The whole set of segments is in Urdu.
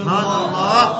سبحان اللہ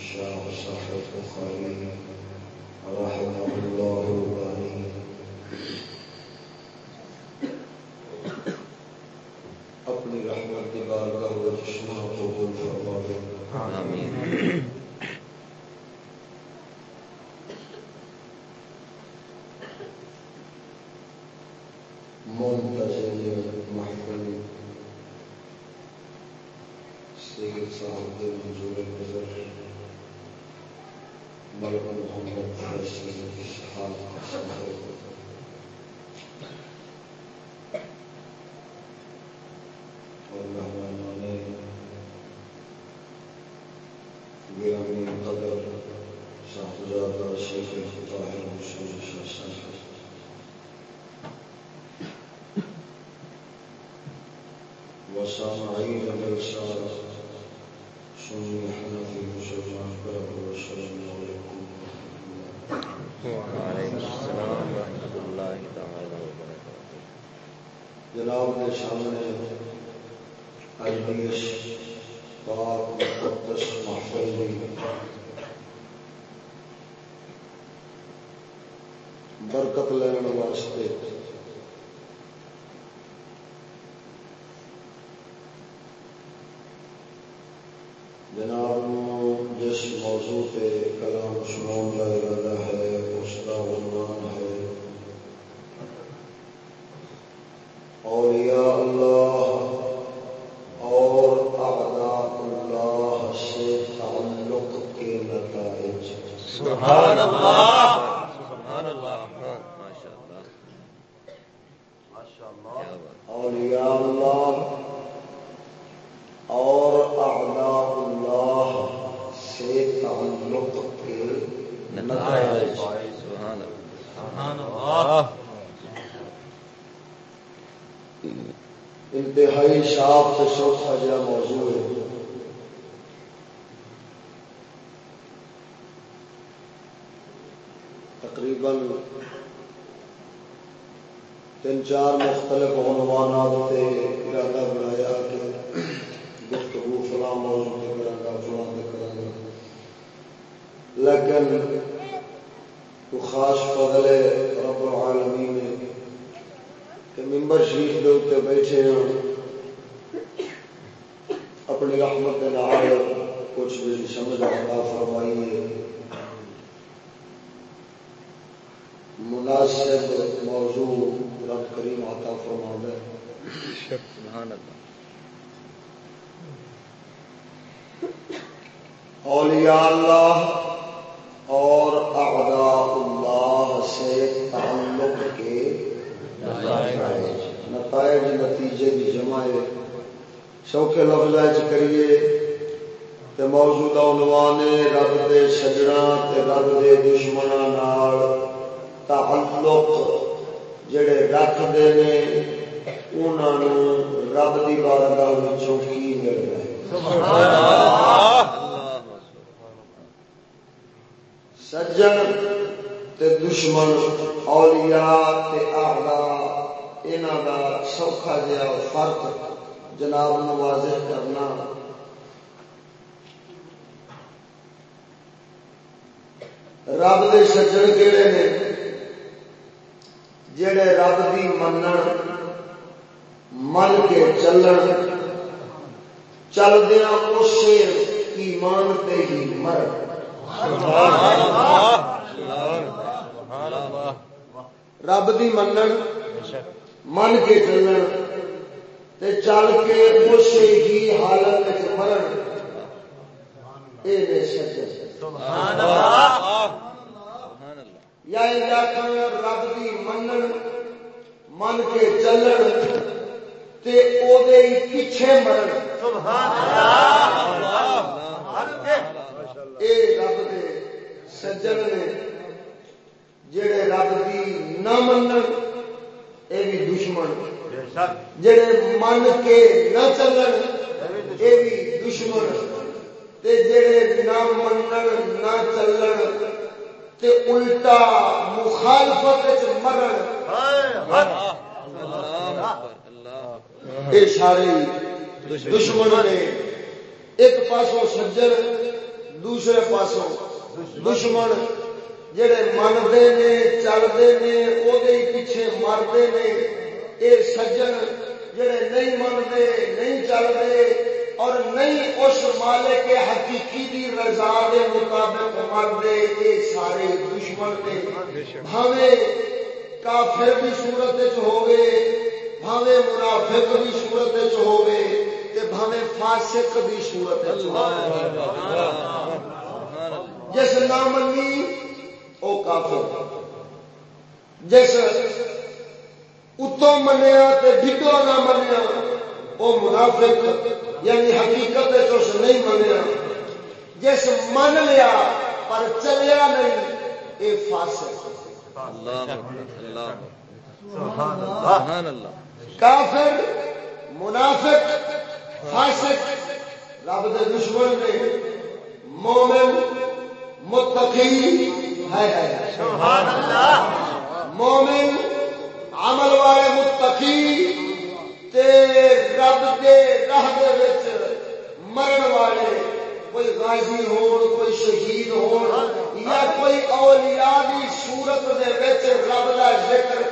شاہ صاحب بخاری رحمہ اللہ علیہ شک سبحان اللہ۔ اولیاء اللہ اور اعداء اللہ سے تعلق کے نتائج نتیجے کی جمع سوکھے لفظ کریے تے موجودہ عنوان رب دے سجنا تے رب دے دشمنوں نال تعلق، جڑے رکھتے نے انہوں رب کی بارگاہ کی مل رہا ہے سجن تے دشمن اولیاء تے اعداء انہاں دا سوکھا جہا فرق جناب نو واضح کرنا رب دے سجن کہڑے نے جڑے رب دی منن من کے چلن۔ چلدیا اسے ایمان تے ہی مرن رب دی منن من کے چلن۔ تے چل کے اسے ہی حالت مرن۔ یا رب دی منن من کے چلن۔ تے او دے ہی پیچھے مرن۔ سبحان اللہ اے رب دے سجن نے جڑے رب دی نہ منن، اے بھی دشمن۔ جڑے من کے نہ چلن، اے بھی دشمن۔ تے جڑے نہ منن، نہ چلن، تے الٹا مخالفت وچ مرن۔ اے سارے دشمن نے ایک پاسوں سجن دوسرے پاسوں دشمن جڑے منتے نے چلتے نے وہ پیچھے مرتے نے یہ سجن جڑے نہیں منتے نہیں چلتے اور نہیں اس مالک حقیقی دی رضا دے مطابق مرتے یہ سارے دشمن نے بھاوے کافر بھی صورت ہوگے بھاوے منافق بھی صورت ہوگے تے بھاوے فاسق بھی صورت جس نہ منی او کافر۔ جس اتوں منیا تے ڈڈو نہ منیا او منافق یعنی حقیقت اس نہیں منیا۔ جس من لیا پر چلیا نہیں اے فاسق۔ اللہ اللہ۔ سبحان اللہ۔ کافر منافق فاسق رب دے دشمن نے مومن متقی ہے سبحان اللہ مومن عمل والے متقی تے رب دے راہ دے وچ کوئی غازی ہون کوئی شہید ہون یا کوئی اولیاء دی صورت دے وچ رب دا ذکر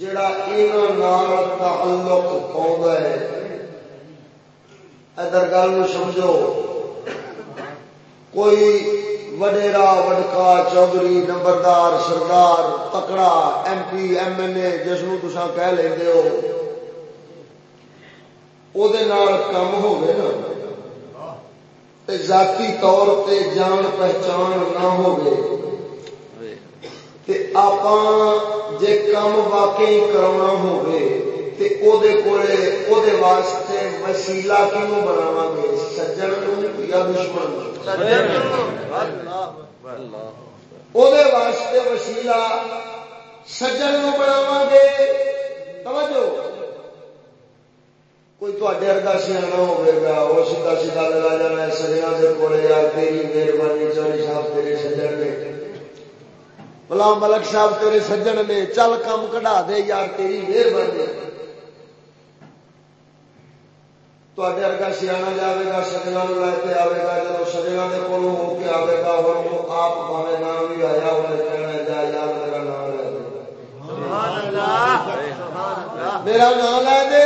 جڑا یہاں تعلق پاؤں ہے۔ ادھر گل سمجھو۔ کوئی وڈیرا وڈکا چودھری نمبردار سردار تکڑا M P, M L A جس کو تسا کہہ لیں ہو۔ وہ کم ہوگی نا۔ ذاتی طور تے جان پہچان نہ ہوگی تے آپ جے کم واقعی کرنا ہوگی تے او دے کولے او دے واسطے وسیلہ کیوں بناواں گے سجن یا دشمن او دے واسطے وسیلہ سجن نو بناواں گے توجہ کوئی تے ارگا سیاح ہوئے گا وہ سیدھا سیدھا لگا جانا ہے سجنا کے کولے یار تیری مہربانی چوری صاحب تیرے سجن نے غلام ملک صاحب تیرے سجن نے، چل کم کٹا دے یار، تیری مہربانی تے ارگا سیاح جائے گا سجنا لے کے آئے گا جب سجنا کے کول ہو کے آئے گا ہوں وہ آپ پاوے نام بھی آیا انہیں کہنا جا یار، میرا نام لے دے۔ میرا نام لے دے۔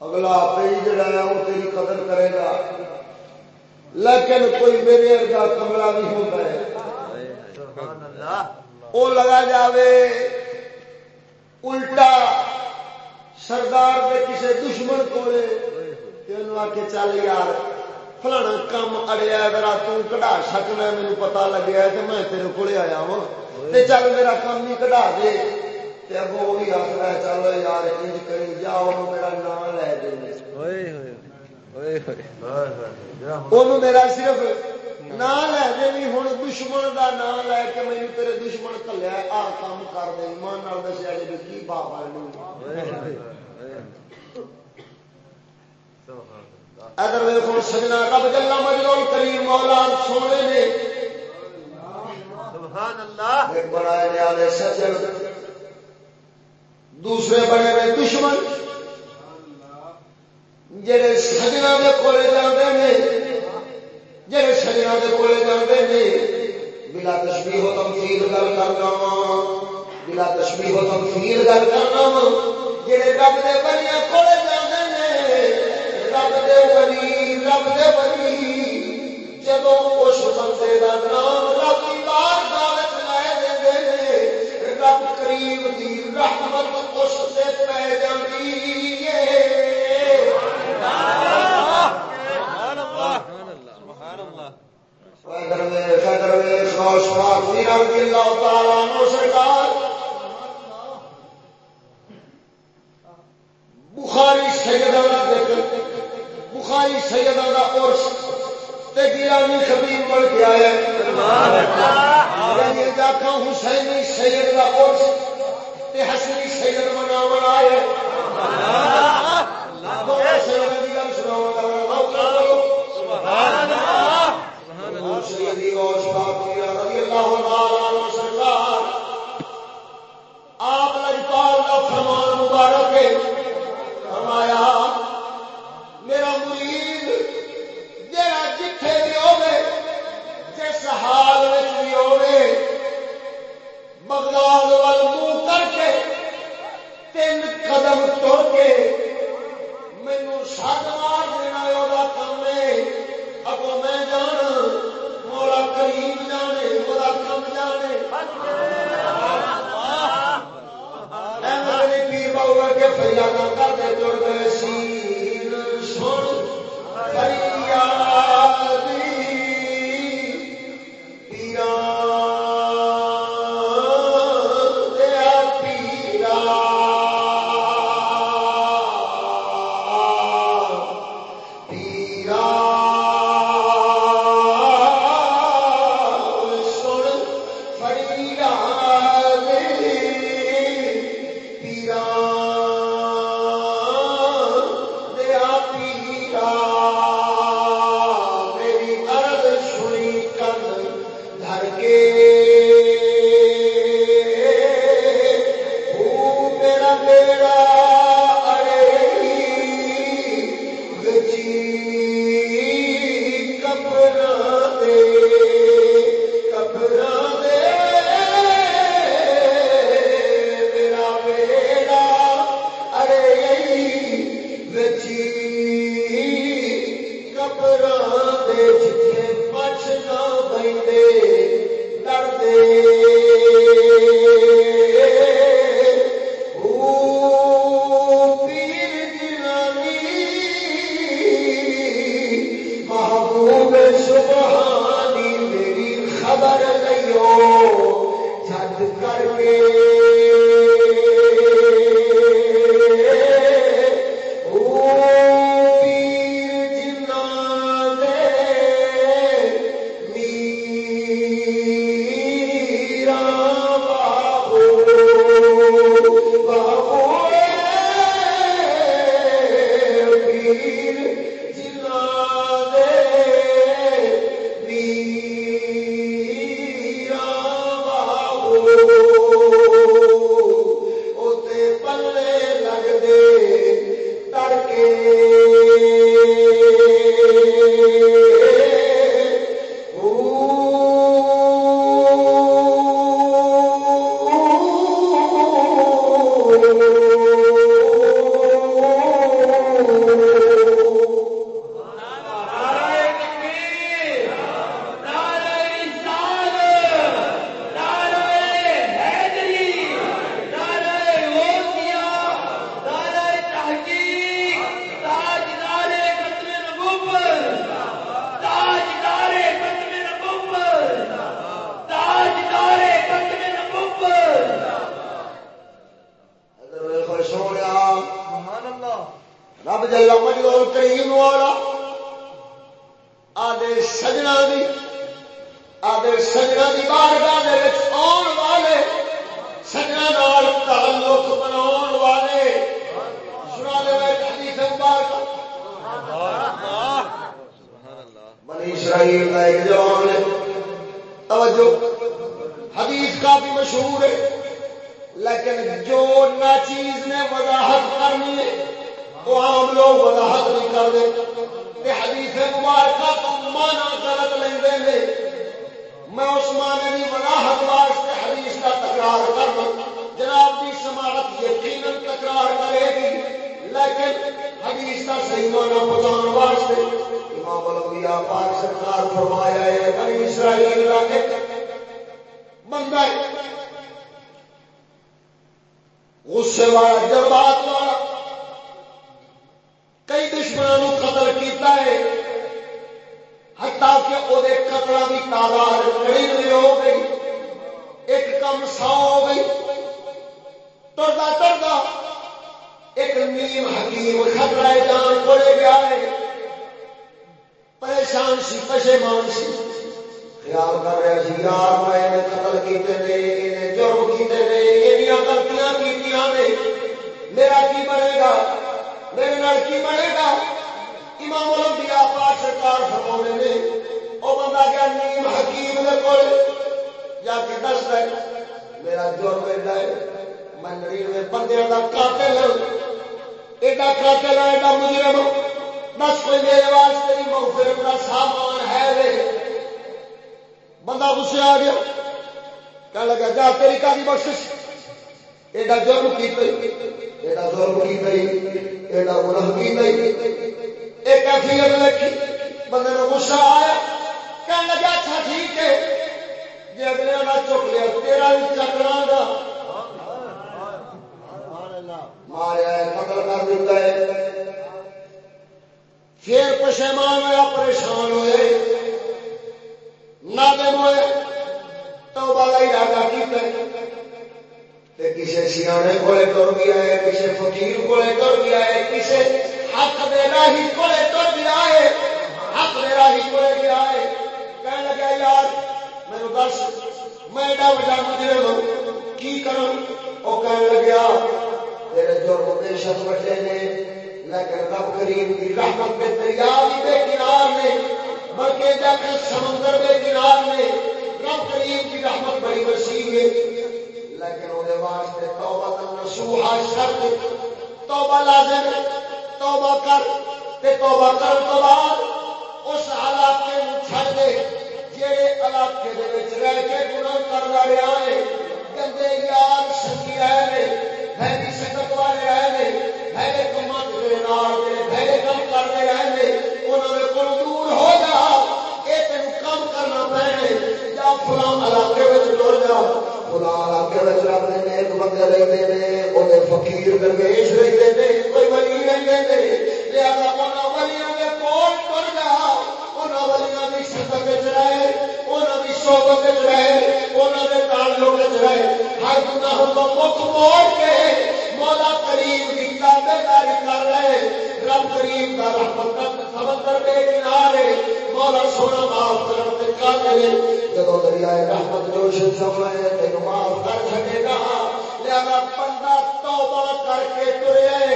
اگلا آپ ہی جڑا ہے، وہ تیری قدر کرے گا۔ لیکن کوئی میرے ارگا کمرہ نہیں ہوتا ہے۔ وہ لگا جاوے الٹا سردار کے کسی دشمن کو آ کے چل یار فلانا کام اڑیا ذرا تڑا سکنا مجھے پتا لگیا تو میں تیرے کو آیا ہوں چل میرا کام ہی کٹا دے۔ وہ بھی آخر چلو یار انج کری جاؤ میرا نام لے دے۔ میرا صرف نام لے بھی ہوں دشمن کا نام لے کے میری تیرے دشمن کلیا آ کام کر دے من دسیا جی کی باپ ادھر ویسے سجنا رب جلا مجرول کریم مولا سونے نے بڑا سچن دوسرے بڑے ہوئے دشمن جڑے سجنا کے کولے جانے نے جڑے سجنا کے کول جانے نے، بلا تشبیح و تمثیل گل کرنا وا، بلا تشبیح و تمثیل گل کرنا وا، جڑے رب دے بنیا کول جانے نے، رب دے بڑی رب دے بڑی جدو اس بندے کا نام رب کی بار دس میں ایڈا بڑا مجرم ہوں کی کروں؟ او کہنے لگیا تیرے جرم بے شک بچے نے لیکن رب کریم کی رحمت میں دریا بھی بے کنار نے بلکہ جا کر سمندر بے کنار نے رب کریم کی رحمت بڑی وسیع ہے۔ لیکن وہ واسطے توبہ نصوحا شرط، توبہ لازم توبہ کر، تے توبہ کر تو بعد اس حالات کے چھڑ دے۔ کہڑے علاقے رہ کے گناہ کردا رہیا ہے گندے یار سنگی آئے نے بھڑی سنگت والے آئے نے بھڑے کمات دے نال دے بھڑے نے کول دور ہو جا، اے تینو کم کرنا پے جا فلاں علاقے وچ لو جا۔ فلاں علاقے وچ رب نے کوئی ولی رہندے نے، لہذا انہاں ولیاں دے کول ٹر انہوں ولیاں رہے رہے تعلق رہے ہر گناہ مکھ موڑ کے مولا کریم کر رہے رب کریم رحمت سمندر کنارے مولا سونا معاف دریائے رحمت تین معاف کر سکے گا لہذا بندہ توبہ کر کے ترے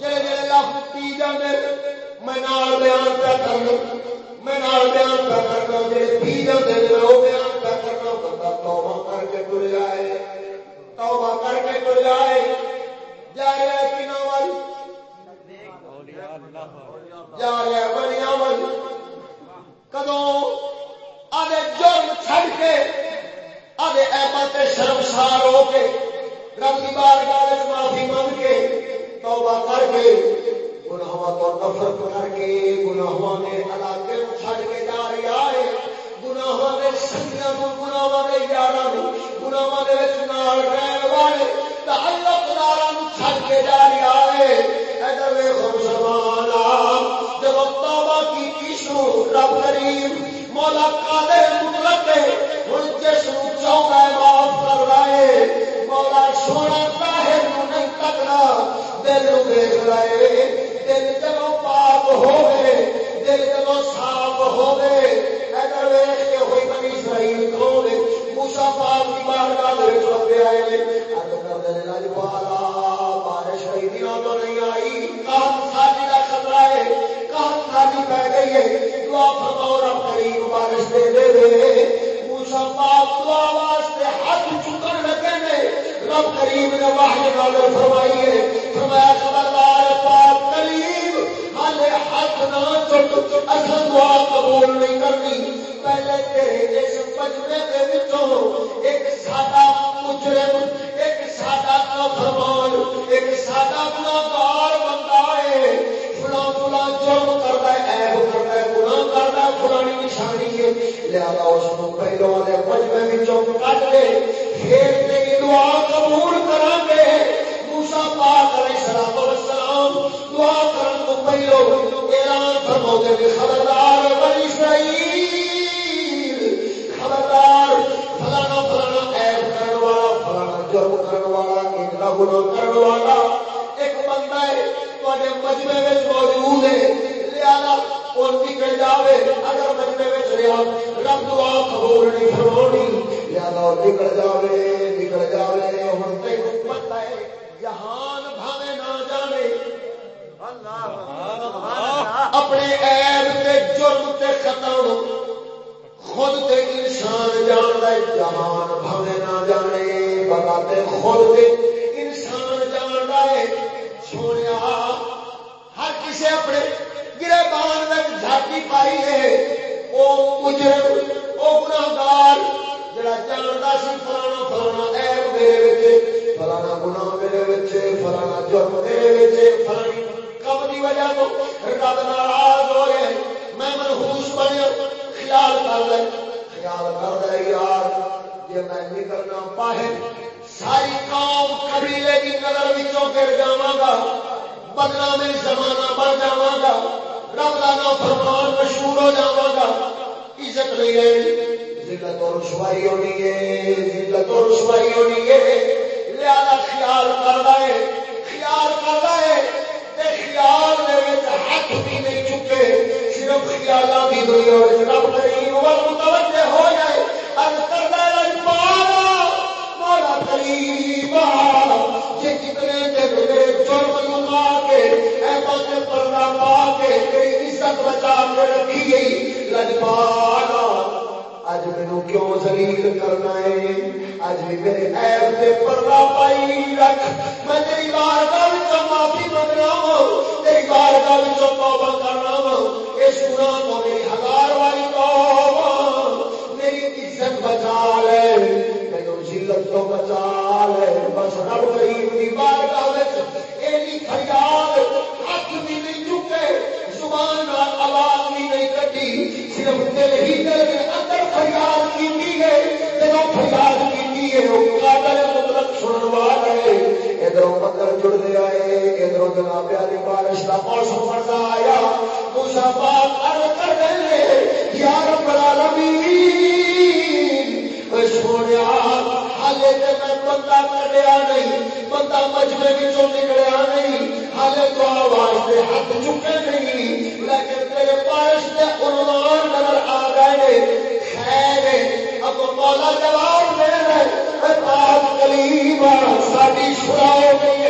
جڑے جڑے لفظ پی جانے میں نال بیان پہ کرنا، میں نال بیان پہ کرنا جڑے پی جاتے وہ بیان پہ کرنا، بندہ توبہ کر کے تر جائے، توبہ کر کے تر جائے۔ کدوں آدھے جرم چھڑ کے، آدھے شرمسار ہو کے، رب کی بارگاہ معافی مانگ کے توبہ کر کے، گناہوں تو نفرت کر کے، گناہوں نے علاقے چھڑ کے جا رہا ہے گناہوں نے سنگیاں گناہوں نے یارہ گناہوں کے نال رہن والے، تعلق دارا چھڑ کے جا رہا ہے ادھر مسلمان جب توبہ کی کیشو رب کریم، مولا قادر مطلق ہے ہن جس نو چاہتا ہے معاف کر رہا ہے مولا سونا طاہر نو نہیں تکنا دل دیکھ رہے دل جب پاک ہوے دل جب صاف ہوے ادھر ویکھ کے ہوئی بنی اسرائیل کھول موسی پاک کی بارگاہ دے وچ آئے نے۔ پالا، بارش ہوئی تو نہیں آئی۔ کام ساجی دا خطرہ ہے کام ساجی پہ گئی ہے۔ دعا فرماؤ رب کریم بارش دے دے دے کرنی۔ پہلے کے وچوں ایک سادہ مجرم ایک بندہ ہے فلاں فلاں جرم کرتا ہے کرتا ہے گناہ کرتا ہے فلانی نشانی ہے۔ لہذا اس کو پہلو والے وچوں کٹ دے پھر دعا قبول گے موسی پاک علیہ والسلام دعا کرن تو پہلو، اعلان خبردار بنی اسرائیل۔ اپنے عیب تے جرم تے ختم خود تے انسان جان ہے جہان بھاوے نہ جانے بتاتے خود تے انسان جان ہے سونے ہر کسی اپنے گرے بان میں جھاٹی پائی ہے۔ وہ مجرم وہ گناہگار، جڑا جانتا سی فلانا فلانا عیب میرے وچ، فلانا گناہ میرے وچ، فلانا جرم میرے وچ، فلانی کم کی وجہ تو رب ناراض ہو گئے میں منہوس بنیا خیال کر لے۔ خیال کر دے یار جی میں نکلنا باہر ساری قوم قبیلے کی نظر وچوں گر جاواں گا بدلا میں زمانہ بن جاواں گا، رب کا نام فرمان مشہور ہو جاواں گا۔ عزت نہیں رہی ذلت اور رسوائی ہونی ہے، ذلت اور رسوائی ہونی ہے۔ لہذا خیال کر رہا ہے خیال کر رہا ہے تے خیال دے وچ ہاتھ بھی نہیں چکے صرف خیالاں دی دنیا وچ رب کریم ول متوجہ ہو جائے۔ کردا مولا کریم جی جے کتنے تے میرے جرم لگا کے، اے پاسے پردہ پا کے تیری عزت بچا کے رکھی گئی۔ رجبانا اج مینو کیوں زلیل کرنا ہے؟ اج میرے عیب سے پردہ پائی رکھ۔ میں تیری بارگاہ وچوں معافی منگنا وا تیری بارگاہ وچوں توبہ کرنا وا اس گناہ تو میری ہزار والی توبہ میری عزت بچا لے۔ مینو ذلت تو بچا لے۔ بس رب کریم دی بارگاہ وچ ایلی فریاد ہاتھ بھی نہیں چکے۔ زبان آواز نہیں گئی کٹی، صرف دل ہی دل کے اندر فریاد کی گئی جب فریاد کی مطلب سنن آئے، ادھر جناب علی بارش کا موسم بنتا آیا۔ کر تے میں بندہ کٹیا نہیں، بندہ مجمے بچوں نکلیا نہیں، حالے تو آواز سے ہاتھ چکے نہیں، لیکن تیرے بارش کے عنوان نظر آ گئے خیر اب مولا جواب دے رہے پاک کلیم، ساڈی سراؤ گئی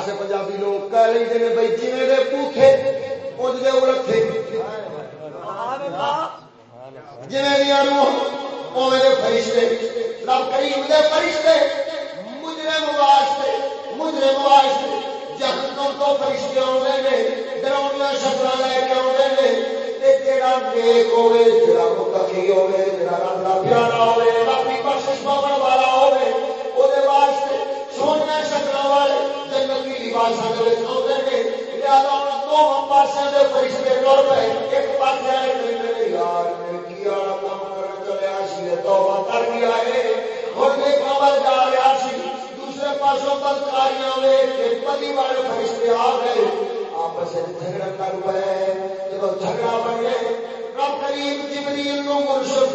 پاسے پنجابی لوگ کہہ لیں گے بھائی جی دے پوکھے دے رکھے۔ جی دیا روح دے فرشتے۔ رب کریم دے فرشتے، مجرے مواشتے مجرے مواشتے جہنم تو فرشتے آتے ہیں ڈراؤنیا شکل لے کے آتے ہیں جڑا نیک ہوے جڑا متقی ہوے رب پیارا ہوے رب دی بخشش والا ہوے دے سونے شکل والے تین پاسا دوسرے پاسوں بدکاریاں والے فرشتے آ گئے آپس جھگڑا کر پئے جھگڑا بن گئے رب کریم جبریل نو مرشد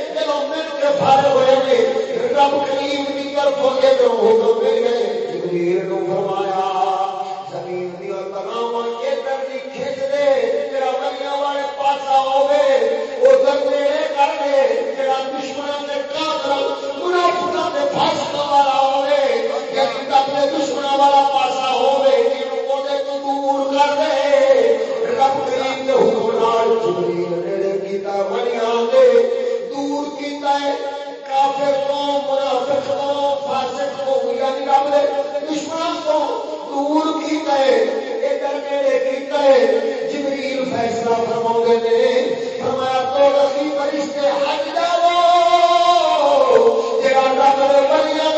جب امن والا ہوے یعنی والا پاسا ہوے جنوں کیتا فیصلہ فرماوندے نے دے ولیاں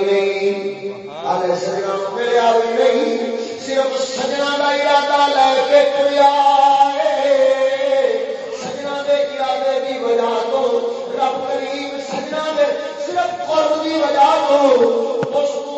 نہیں۔ آلے سجنا کا ارادہ لے کے سجنا کے ارادے کی وجہ تو سجنا صرف قرب کی وجہ تو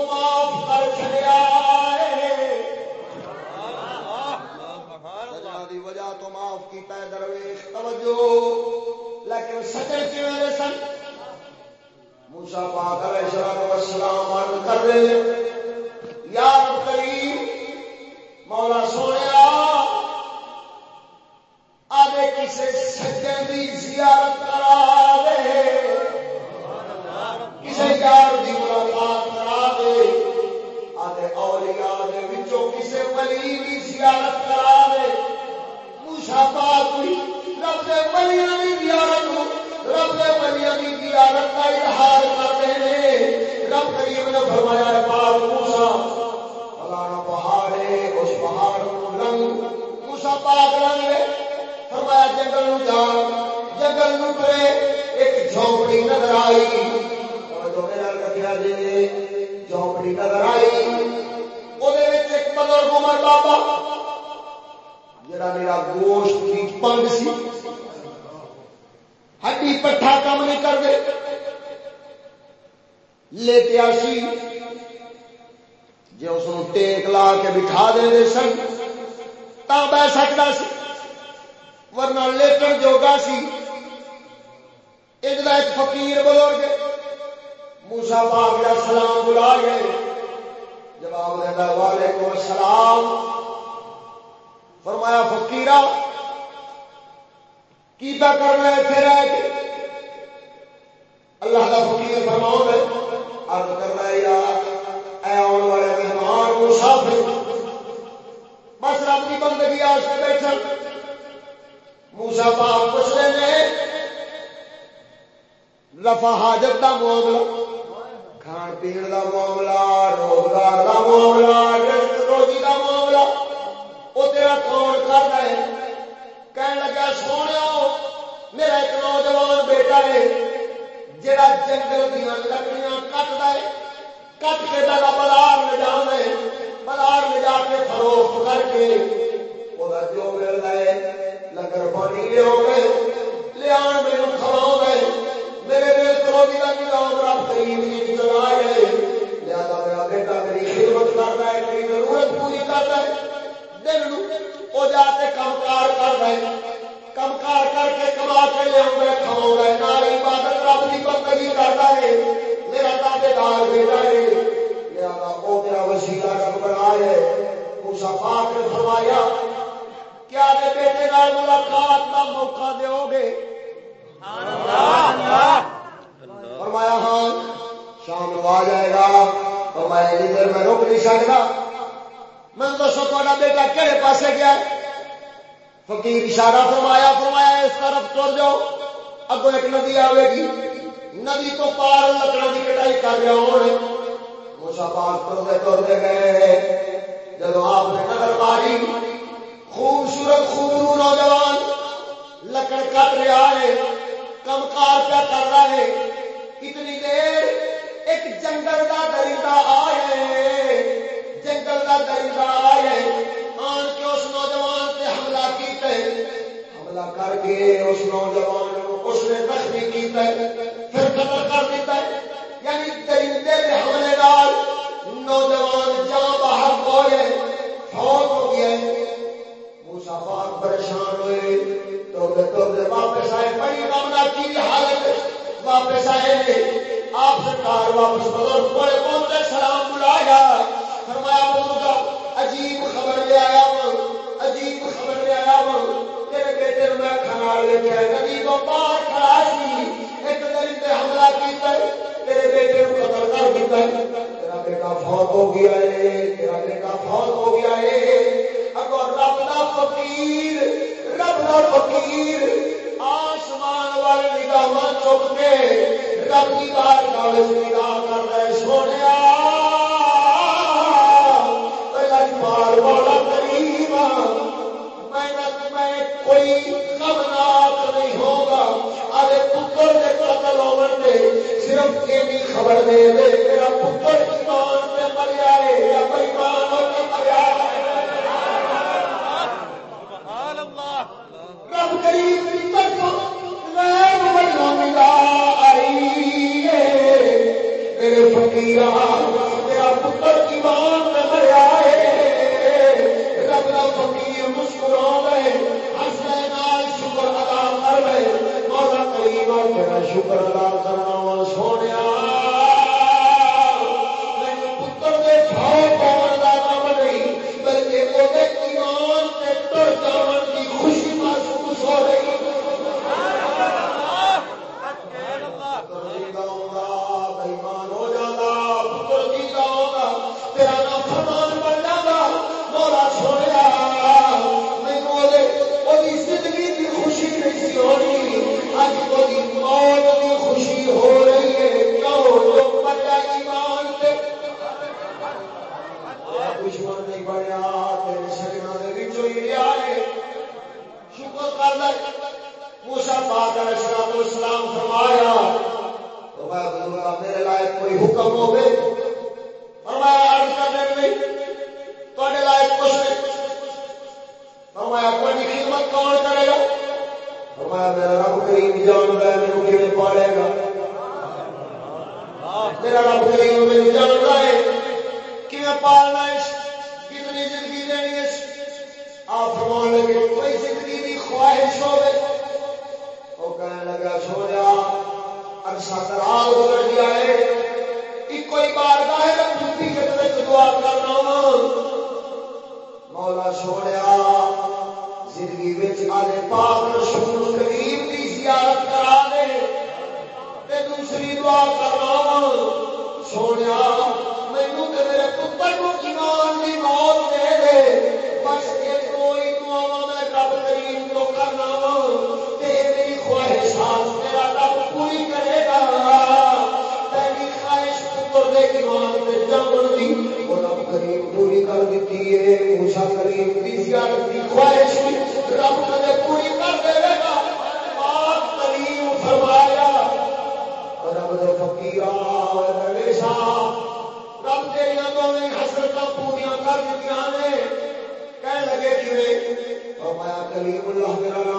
کٹ رہا ہے کم کار پہ کر رہا ہے اتنی دیر ایک جنگل کا درندہ آئے جنگل کا درندہ آئے آن کے اس نوجوان سے حملہ کیتے حملہ کر کے اس نوجوان اس نے زخمی کیتے پھر قتل کر دیتا ہے یعنی درندے کے حملے دار نوجوان جہاں باہر ہوئے فوت ہو گیا موسا پاک پریشان ہوئے تو واپس آئے بڑی کامنا کی حالت واپس آئے آپ سرکار واپس بدل بڑے پہنچے سلام بلایا۔ فرمایا بولوں عجیب خبر لے آیا ہوں، عجیب خبر لے آیا ہوں۔ تیرے بیٹے میں کھانا لے کے آیا ندی تو باہر کھڑا سی ایک دن پہ حملہ کیتا ہے، تیرے بیٹے کو قتل کر دیتا ہے۔ تیرا بیٹا فوت ہو گیا ہے، تیرا بیٹا فوت ہو گیا ہے۔ اگر رب دا فقیر رب دا فقیر، آسمان والے نگاہ چک کے رب کی بات کالج نگاہ کر رہے سونے والا کریم میں کوئی کمناک نہیں ہوگا۔ ارے پتر کے قتل ہونے صرف یہ خبر دے دے، میرا پتر ایمان سے مریا ہے یا بےمان ہو کے مریا ہے رب کریم کی طرف غیر مجرمہ آئی ہے میرے فقیر میرا پتر ایمان سے مریا ہے رب کا فقیر مسکرا گئے ہنسنے نال شکر ادا شکر ادا کرنا سونے خواہش رب کدے پوری کر دے گا کریم فرمایا رب دے فقیرا رب تیریا دونوں حسرت پوریا کر دیا نے۔ کہنے لگے کہ فرمایا، کلیم اللہ میرا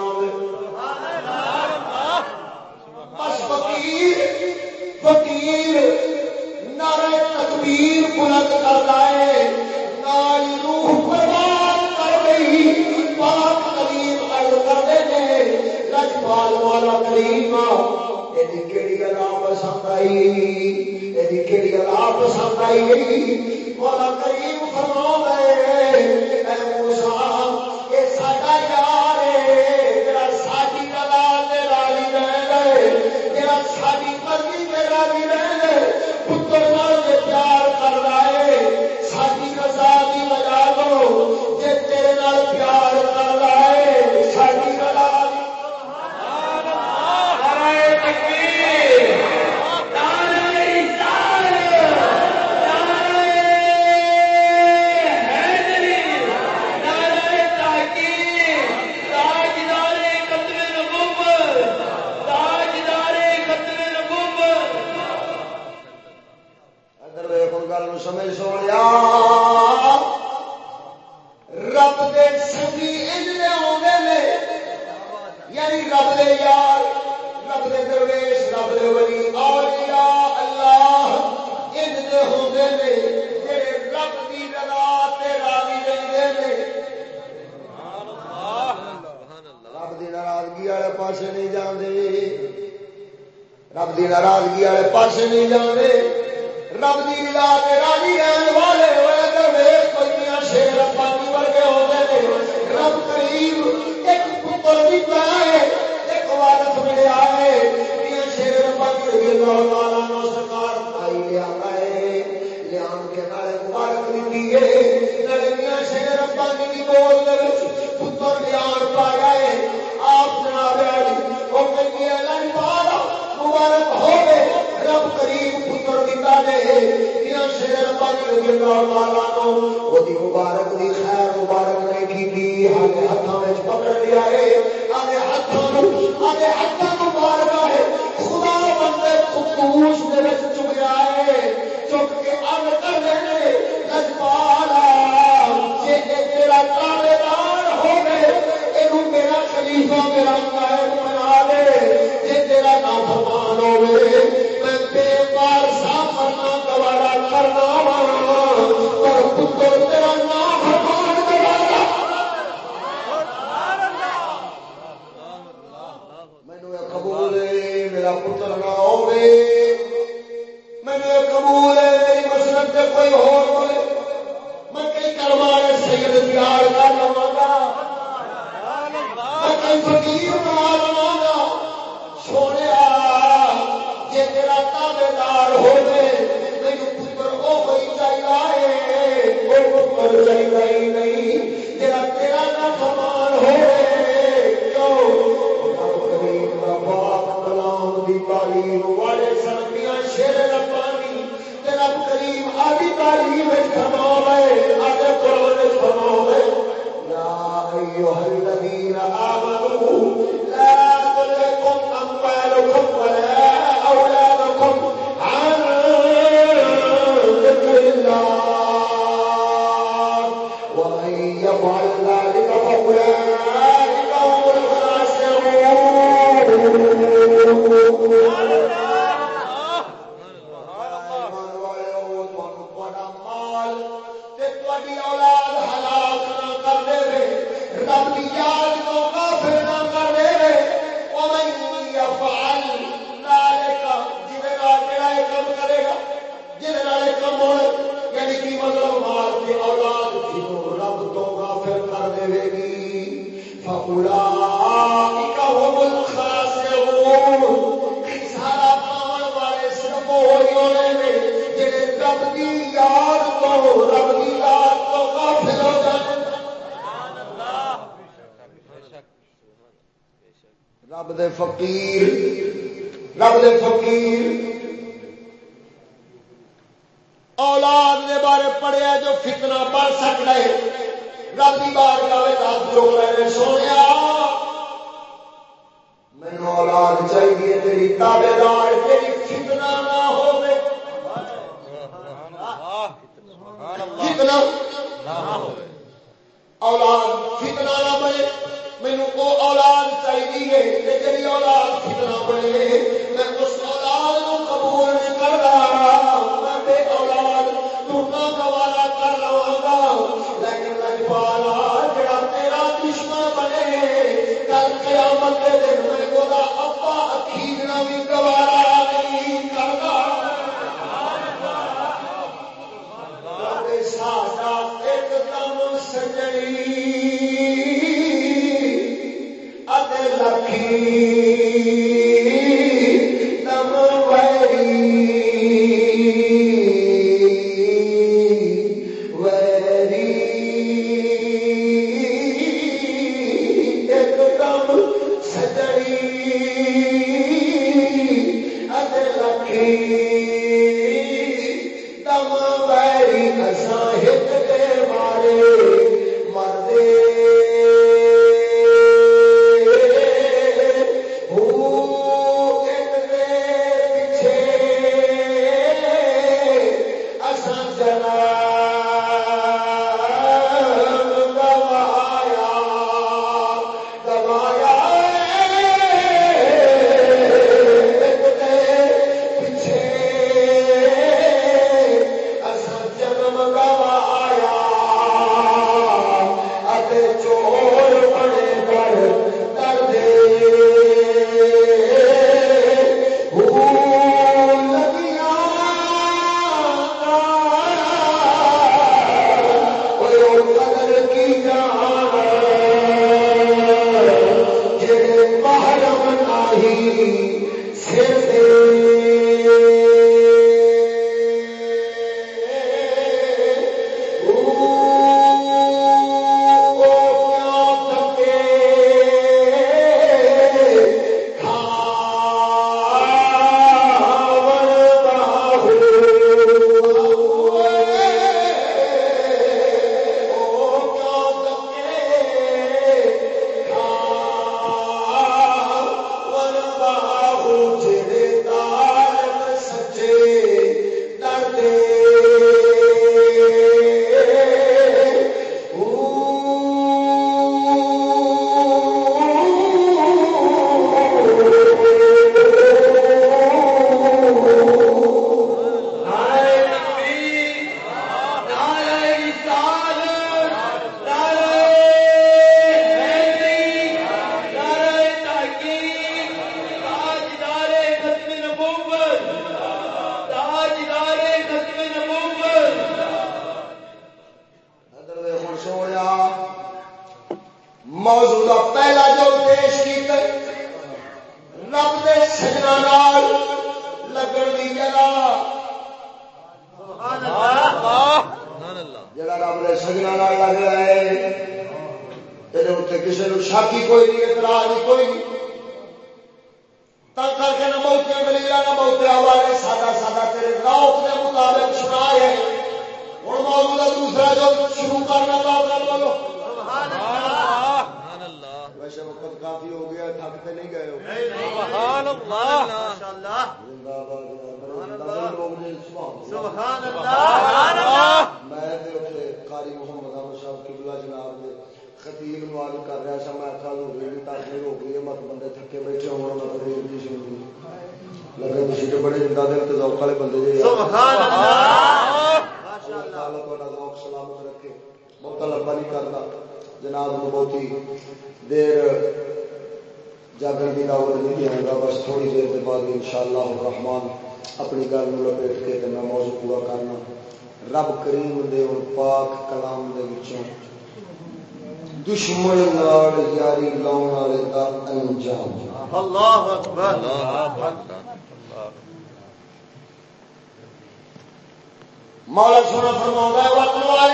تھوڑا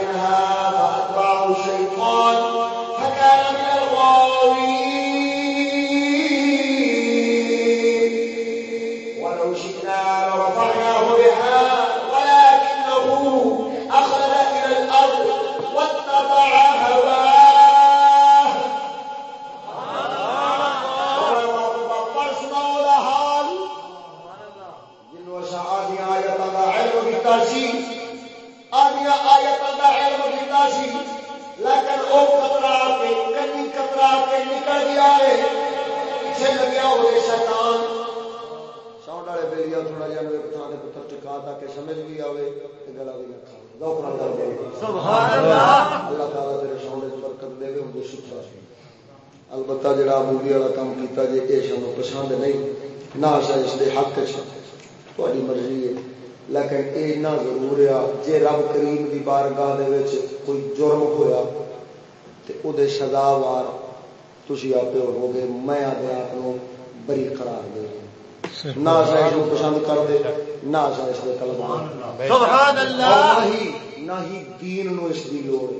جہاں ایک تھان پتھر ٹکا تاکہ سمجھ بھی آئے گلا بھی نہ اللہ تعالیٰ تیرے سونے برکت دے گے ستھرا سی البتہ جڑا مووی والا کام کیتا جی یہ سانو پسند نہیں نہ اس دے حق چی مرضی ہے۔ لیکن یہ ضرور جے رب کریم کی بارگاہ کوئی جرم ہوا تو وہ سزا وار تھی آپ ہو گئے میں آپ بری قرار دے نہ پسند کر دے۔ نہ۔ اس کے کلب نہ ہی دین نو اس کی لوڑ۔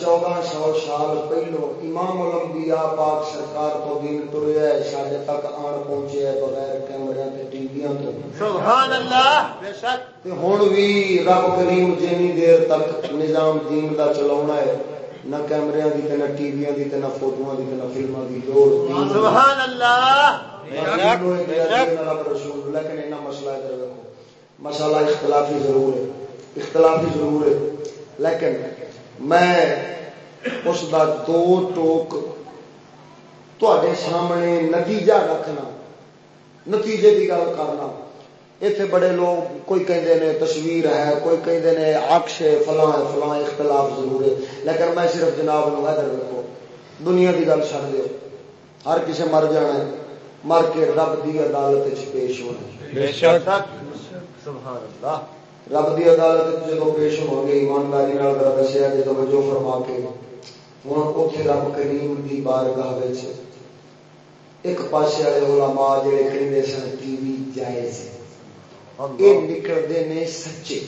چودہ سو سال پہلو امام الانبیاء پاک سرکار تو دین ہے سارے تک آن پہنچے ہے بغیر کیمرے تے ٹی ویاں تو۔ سبحان اللہ بے شک۔ تے ہن وی رب کریم جنی دیر تک نظام دین دا چلاونا ہے۔ نہ کیمرے دی تے نہ ٹی ویاں دی تے نہ فوٹواں دی تے نہ فلماں دی لوڑ۔ سبحان اللہ رسول لیکن اتنا مسئلہ ادھر دیکھو مسئلہ اختلافی ضرور ہے، اختلافی ضرور ہے، لیکن میں اس دا دو ٹوک تے سامنے نتیجہ رکھنا، نتیجے کی گل کرنا۔ اتنے بڑے لوگ کوئی کہتے ہیں تصویر ہے، کوئی کہتے ہیں اکش ہے، فلاں ہے، فلاں اختلاف ضرور ہے، لیکن میں صرف جناب نو ادھر رکھو۔ دنیا کی گل چڑھ دو ہر کسی مر جانا ہے۔ مر کے رب کی عدالت پیش ہونا سبحان اللہ رب کی عدالت جب پیش ہو گے ایمانداری دسیا جی توجہ فرما کے ہوں اتنے رب کریم کی بارگاہ ایک پاس والے علماء جڑے کہتے سن ٹی وی جائز یہ نکلتے ہیں سچے۔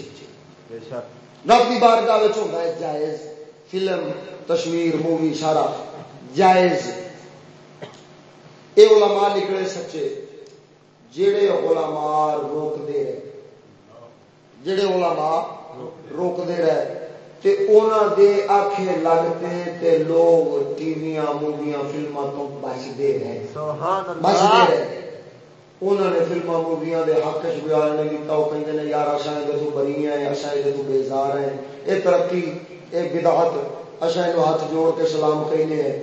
رب کی بارگاہ ہوتا ہے جائز۔ فلم تصویر مووی سارا جائز یہ علماء نکلے سچے جڑے علماء روکتے رہے جڑے علماء روکتے رہے تے اونا دے آنکھیں لگتے تے لوگ ٹی ویاں موویاں فلماں تو بچتے رہے بچتے رہے انہوں نے فلما موویاں دے حق چ بیان نہیں دیتا وہ کہتے ہیں یار اصا یہ تو بری ہیں اصا یہ تو بیزار ہیں یہ ترقی یہ بدعت اصا یہ ہاتھ جوڑ کے سلام کہنے ہیں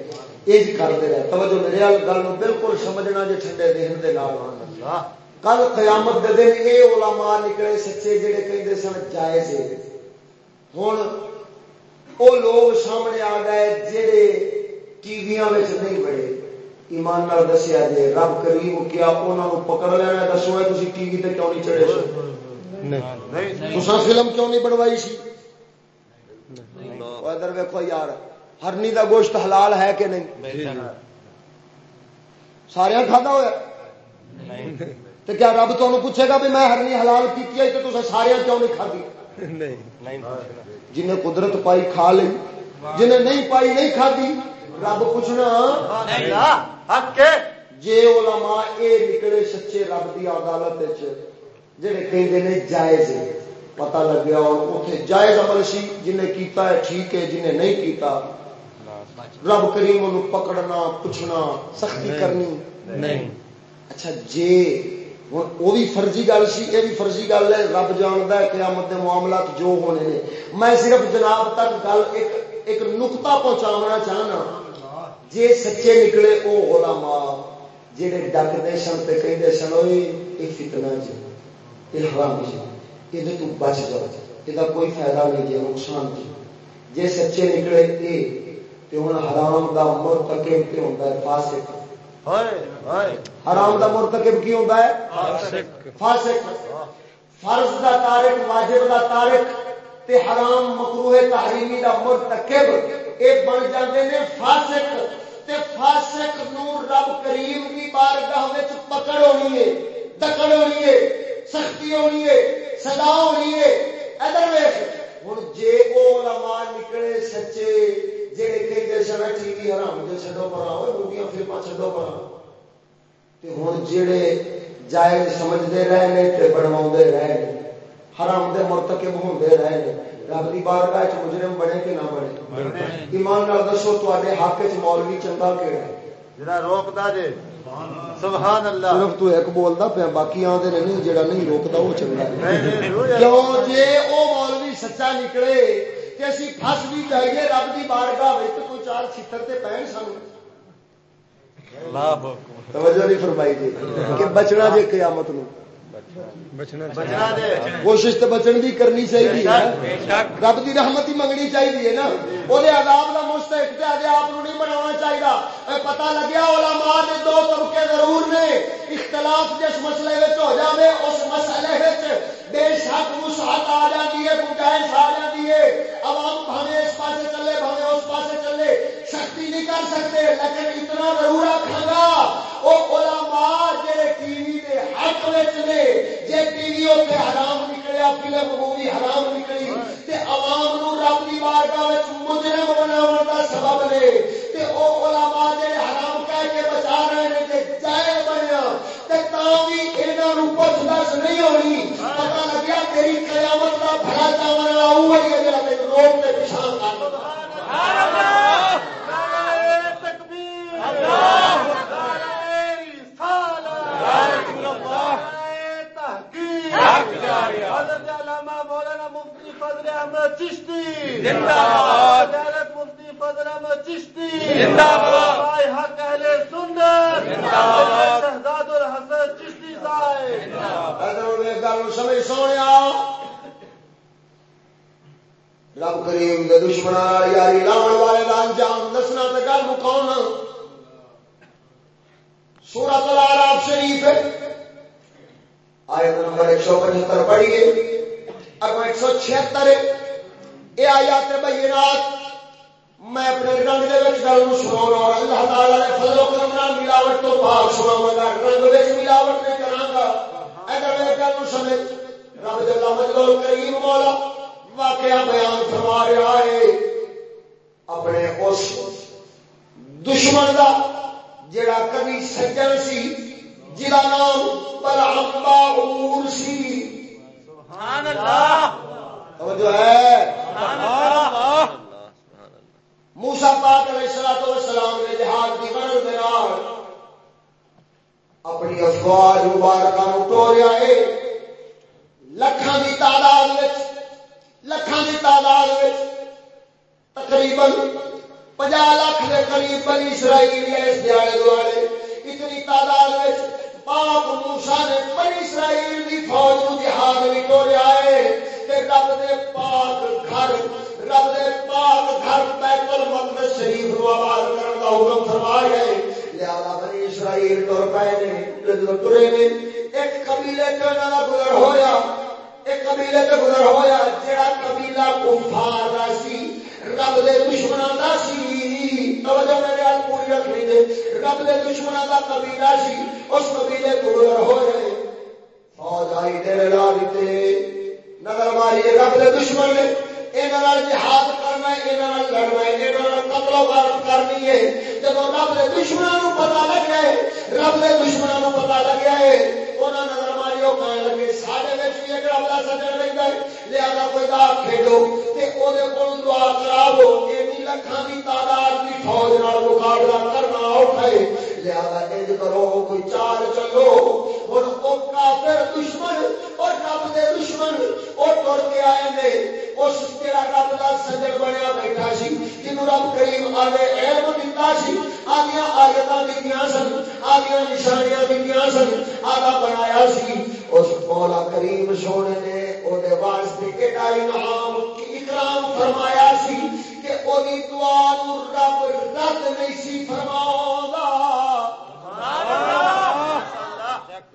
یہ کرتے رہے۔ توجہ میرے گل بالکل سمجھنا جی ٹھنڈے دہن کے نام کل قیامت دے دن یہ علماء نکلے سچے جڑے کہتے سن جائز ہوں وہ لوگ سامنے آ گئے جڑے ٹی وی نہیں بڑے ایمان نال دسیا جی رب کریم کیا انہوں پکڑ لینا دسو ہے تھی ٹی وی تے کیوں نہیں چڑھے سو فلم کیوں نہیں بنوائی سی؟ ادھر ویکو یار۔ ہرنی دا گوشت حلال ہے کہ نہیں؟ سارے کھانا ہوا تو کیا رب تمہیں پوچھے گا بھی میں ہرنی حلال کی تو سارے کیوں نہیں کھدی جنہیں قدرت پائی کھا لی جنہیں نہیں پائی نہیں کھدی رب پوچھنا۔ جی علماء اے نکلے سچے رب کی عدالت کہیں نے جائز پتا لگیا اور اتنے جائز عمل سی جنہیں کیتا ہے ٹھیک ہے جنہیں نہیں کیتا۔ رب کریم انہوں پکڑنا پوچھنا سختی کرنی۔ نہیں۔ اچھا جے وہ بھی فرضی گل سی یہ بھی فرضی گل ہے۔ رب جانتا ہے قیامت معاملات جو ہونے نے میں صرف جناب تک گل ایک ایک نقطہ پہنچانا چاہنا۔ جے سچے نکلے وہ علماء جہے ڈکتے سن تو کہتے سن یہ فتنا جی یہ حرام جی یہ تو بچ جاؤ یہ کوئی فائدہ نہیں جی نقصان جی جی سچے نکلے یہ تو ہوں حرام کا مرتکب کے ہوتا ہے؟ فاسق۔ حرام دا مرتکب کی ہوتا ہے؟ فاسق۔ فرض دا تارک واجب دا تارک تے حرام مکروہ تحریمی دا مرتکب اے بن جاندے نے فاسق۔ تے فاسق نور رب کریم کی بارگاہ وچ پکڑ ہونی ہے دکڑ ہونی ہے سختی ہونی ہے سزا ہونی ہے ادھر ویکھ ہن جے او علماء نکلے سچے۔ سن ٹی وی حرام دے موویاں جائز رہے تے رہے حرام مرتکب ہوندے رہے رب کی بارگاہ مجرم بنے کہ نہ بنے؟ ایمان نال دسو تے حق چ مولوی چنگا کہڑا جڑا روکدا جے سبحان اللہ صرف تو ایک بولدا پیا باقی آندے نہیں جڑا نہیں روکدا وہ چنگا کیوں جے او مولوی سچا نکلے کہ اسی بھی جائیے رب کی بارگاہ کوئی چار چھتر سے پہن سن توجہ نہیں فرمائی جی کہ بچنا جی قیامت نو کوشش تو بچن کی کرنی چاہیے رب کی رحمت ہی منگنی چاہیے نا وہ آداب کا مستحق آپ نہیں بنا چاہیے پتا لگیا علماء نے دو طبقے ضرور نے اختلاف جس مسئلے ہو جائے اس مسئلے بے شک مساط آ جاتی ہے گنجائش آ جاتی ہے۔ عوام بھاوے اس پاس چلے بھاوے اس پاس چلے۔ سختی نہیں کر سکتے، لیکن اتنا ضرور رکھا گا وہ علماء جڑے ٹی وی کے حق وچ نے جی ٹی وی اتنے حرام نکلیا، فلم مووی حرام نکلی۔ تے عوام نو رب کی بارگاہ وچ مجرم بناؤ کا سبب نے۔ تے او علماء جڑے حرام کہہ کے بچا رہے ہیں تے جائز بنیا دس نہیں ہونی پتہ لگیا تیری قیامت دا بھلا چاونا اوہ ہے جڑا تے روک تے پچھان کر سبحان اللہ نعرہ تکبیر اللہ چشتی مفتی فضل احمد چشتی حق اہل سنت شہزاد الحسن چشتی صاحب گل سمجھ سونے رب کریم دے دشمن یاری لاؤن والے کا انجام دسنا تو گل مکاؤنا سورت العراف شریف ہے۔ آیت نمبر ایک سو پچہتر پڑھیے اگو ایک سو چھتر یہ آیات بینات، میں اپنے رنگ دے وچ گل نو سنا اور اللہ تعالی دے فضل و کرم نال ملاوٹ تو پاک سناواں گا، رنگ وچ ملاوٹ نہیں کراں گا۔ اگر میں گل نو سمجھ، رب جل مجدول کریم مولا واقعہ بیان فرما رہا ہے۔ اپنے اس دشمن دا جڑا کبھی سجن سی جا نام باغور سی سبحان اللہ۔ جو ہے۔ موسا پاک علیہ الصلوۃ والسلام نے جہاد کی دے نال اپنی افواج مبارکہ ٹوریا ہے۔ لکھاں دی تعداد وچ لکھاں دی تعداد تقریباً پنجا لاکھ کے قریب بنی اسرائیل اس دیہڑے دوڑے اتنی تعداد وچ پاک موسا نے بنی اسرائیل دی فوج کو جہاد بھی ٹوریا ہے رب دے پاک گھر رب دے پاک گھر بیت المقدس شریف نو آباد کرن دا حکم فرمایا ہے لہذا بنی اسرائیل ٹر پے نے جدوں ٹرے نے ایک قبیلے تے انہاں دا گزر ہویا ایک قبیلے تے گزر ہویا جڑا قبیلہ کفار دا سی، رب دے دشمناں دا سی۔ توجہ میرے ال پوری رکھنی دے۔ رب دے دشمناں دا قبیلہ سی، اس قبیلے کو گزر ہو فوج آئی تیرے لا دیتے نظر ماری رب دے دشمن نے۔ جہاد کرنا لڑنا قتل و غارت کرنی ہے۔ جب رب کے دشمنوں پتا لگا ہے رب کے دشمنوں پتا لگا ہے انہوں نظر وہ کہنے لگے سارے بھی ایک کا سجن رہتا ہے، لہذا کوئی دا کھیلو وہ دعا کراو اینی لکھان کی تعداد کی فوج نال مقابلہ کرنا اوکھا ہے لہذا انج کرو، کوئی چال چلو۔ ہوں وہ کافر دشمن، اور رب دے دشمن۔ وہ ٹر کے آئے نے اس تیرا رب کا سجن بنیا بیٹھا سی۔ جنوں رب کریم آگے علم دیتا سی۔ آگیا آیت دیتی سن۔ آگیا نشانیاں دیتی سن۔ آگا بنایا سی۔ اس مولا کریم سونے نے وہ واسطے ایڈا انعام اکرام فرمایا سی۔ کہ وہ دعا رب رد نہیں سی فرما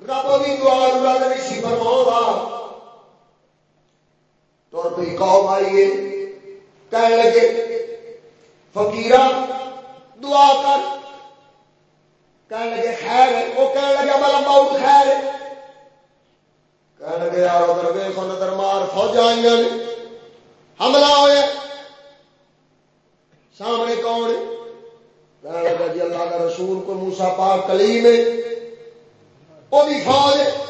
رب بھی دعا رد نہیں سی فرما تو کوئی قوم آئیے کہنے لگے فکیر دعا کر۔ کہنے لگے، خیر وہ کہنے لگے بلا بہت خیر کہنے لگے یار ادھر نظر مار فوج آئی حملہ ہوئے سامنے کون کہنے لگا جی اللہ کا رسول کو موسا پاک کلیم ہے وہ بھی فوج ہے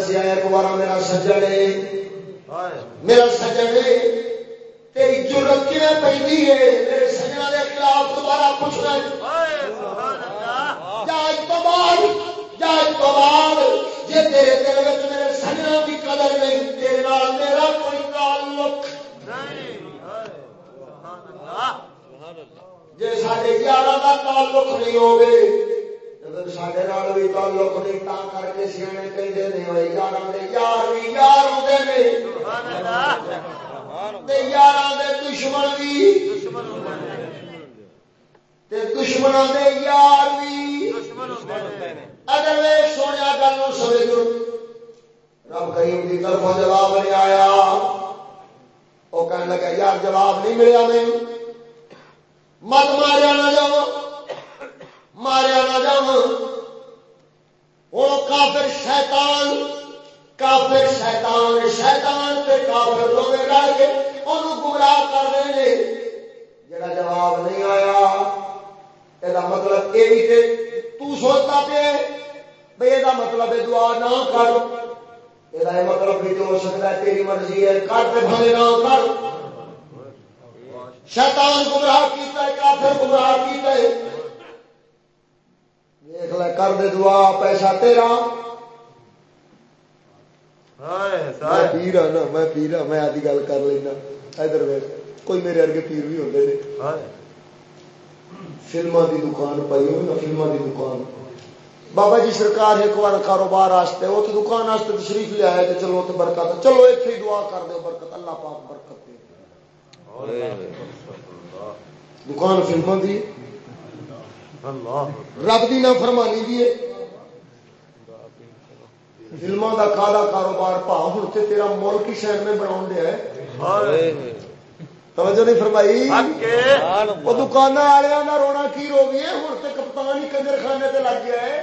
دسیا ایک بار میرا سجن میرا سجن تیری ضرورت کی پہ میرے سجنا کے خلاف دوبارہ پوچھنا جاج تو بعد جاج تو بعد جی تیرے دل میں میرے سجنا کی قدر نہیں، تیرے نال میرا کوئی تعلق۔ جی سارے یار کا تعلق نہیں ہوگی سارے بھی تعلق نہیں تا کر کے سیانے کہتے ہیں یار یار بھی یار ہوتے ہیں یار دشمن بھی یار بھی اگر میں سونے گل سمجھ رب کریم کی طرف جواب نہیں آیا وہ کہنے لگا یار جواب نہیں ملیا میں مت ماریا نہ جاؤ ماریا نہ جا ہوں کافر شیطان کافر شیطان شیطان کے کافر لوگ رل کے انہوں گمراہ کر رہے ہیں جڑا جواب نہیں آیا یہ مطلب یہ بھی کہ سوچتا پہ بھائی یہ مطلب دعا نہ کر۔ یہ مطلب بھی تو ہو سکتا ہے، تیری مرضی ہے، کر بھلے نہ کر۔ شیطان گمراہ کیتا ہے، کافر گمراہ کیتا ہے۔ دیکھ لے کر دے دعا پیسہ تیرا۔ میں پیر ہاں نا میں پیر ہاں میں آدھی گل کر لینا۔ ادھر کوئی میرے ارگے پیر بھی ہوتے ہیں فلما دی دکان پائی ہوئی نا دی دکان۔ بابا جی سرکار ایک بار کاروبار واسطے وہ تو دکان واسطے تشریف لیا ہے چلو تو برکت۔ چلو اتنے دعا کر دو برکت۔ اللہ پاک برکت دے۔ دکان فلما دی۔ رب کی نہ فرمانی ہے۔ فلموں کا کالا کاروبار پاؤ ہوں تو تیرا ملک ہی شہر میں بنا دیا توجہ نہیں فرمائی؟ وہ دکان کا رونا کی رو ہے؟ ہوں تو کپتان ہی کنجر خانے سے لگ گیا ہے۔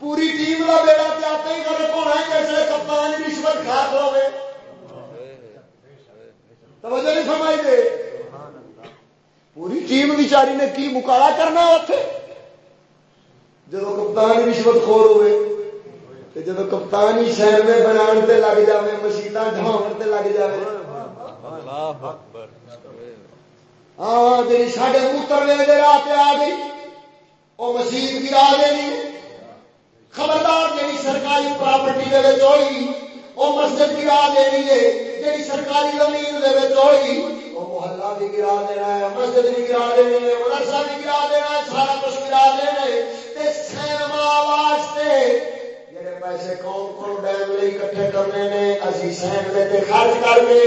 پوری ٹیم کا بیڑا آپ ہی کر ہونا جیسے کپتان رشوت کھا ہوے توجہ نہیں سمجھ دے۔ پوری ٹیم بیچاری نے کی مکالا کرنا اتنے جب کپتان رشوت خور ہوئے جب کپتان ہی سینوے بنا لگ جائے مسیطا ڈھاؤن لگ جائے ہاں جی سڈے موتر ویلے رات آ گئی وہ مسیح گرا دینی خبردار جی سرکاری پراپرٹی ہوئی وہ مسجد گرا دینی ہے جی سرکاری زمین ہوئی وہ محلہ بھی گرا دینا ہے، مسجد بھی گرا دینی ہے مدرسہ بھی گرا دینا ہے، سارا کچھ گرا دینا ہے سینما واسطے جڑے پیسے قوم کو ڈیم لی کٹھے کرنے نے اسی سینمے خرچ کر کے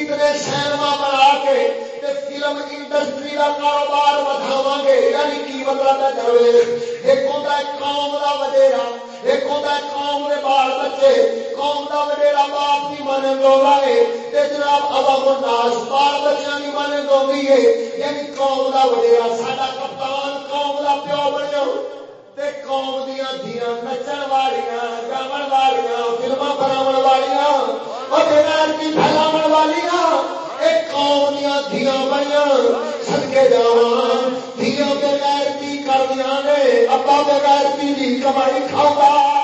اتنے سینما بنا کے تے فلم انڈسٹری کا کاروبار وداو گے۔ یعنی کی مطلب ہے ایک ہوتا ہے قوم کا وڈیرا ایک ہوتا ہے قوم کے بال بچے، قوم کا وڈیرا باپ کی من گولا ہے۔ جناب ابا ناس بال بچوں کی من گوی ہے۔ یعنی قوم کا وڈیرا سا کپتان، قوم کا پیو بنو قوم دیا دیا نچن والیا گاون والیا فلما بناو والیا قوم دیا دیا بڑی سڑکے بغیر کی کر نے ابا بغیر کی کمائی کھاؤ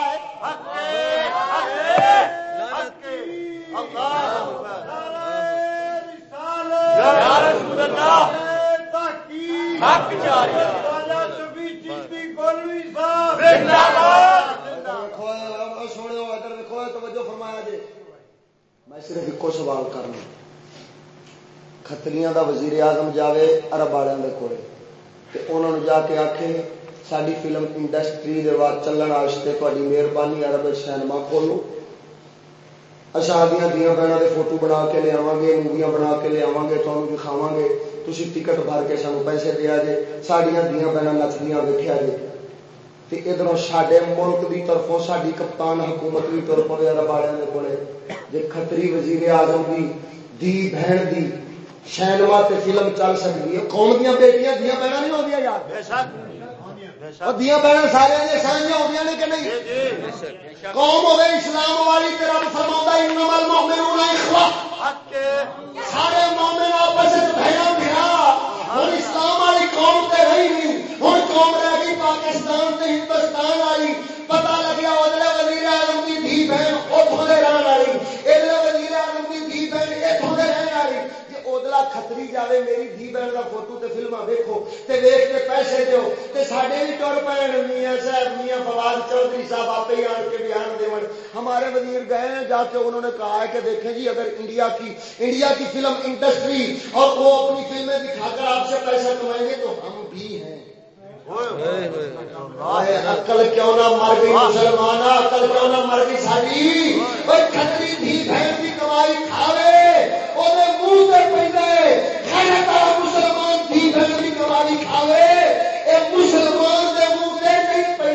میں صرف جی، ایک سوال کرنا۔ کتریاں دا وزیر اعظم جاوے ارب والوں کے کول انہوں نے جا کے آخے ساری فلم انڈسٹری دے بعد چلن واسطے تاری مہربانی ارب سینما کھولو اچھا دیا بہنوں کے فوٹو بنا کے لیا گے موویاں بنا کے لیا گے تمہیں دکھاوا گے تھی ٹکٹ بھر کے سانو پیسے دیا جے سڈیا دیا بہن نچدیا ویکیا جی ادھر سڈے ملک کی طرفوں ساری کپتان حکومت بھی تر پے ارب والوں جی کتری وزیر اعظم کی دی بہن دی شینوا تے فلم چل سکتی ہے قوم دیا بیٹیاں دیا بہن نہیں ہوتی یار دیا بہن سارے سانجا ہوتی نے کہ نہیں؟ قوم ہوے اسلام والی رب فرما سارے مومن آپس بہنا بھیا ہوں اسلام والی قوم تے رہی نہیں۔ ہوں قوم رہ گئی پاکستان تے ہندوستان والی پتا لگیا ادھر وزیر اعظم کی دھی بہن اتوں کے رہن ادلا جائے میری دھی بہن کا فوٹو تے فلما ویکو تے ویخ کے پیسے دو تے ساڈے بھی ٹر پین، میاں صاحب، میاں فواد چودھری صاحب آپ ہی آن کے بیان دیون۔ ہمارے وزیر گئے ہیں، جا کے انہوں نے کہا ہے کہ دیکھیں جی اگر انڈیا کی انڈیا کی فلم انڈسٹری اور وہ اپنی فلمیں دکھا کر آپ سے پیسہ کمائیں گے تو ہم بھی ہیں۔ عقل کیوں نہ مر گئی مسلمان عقل کیوں نہ مر گئی ساری کھتری تھی بہن کی کمائی کھاوے وہ منہ پہ پہ مسلمان تھی بہن کی کمائی کھاوے۔ یہ مسلمان کے منہ سے نہیں پہ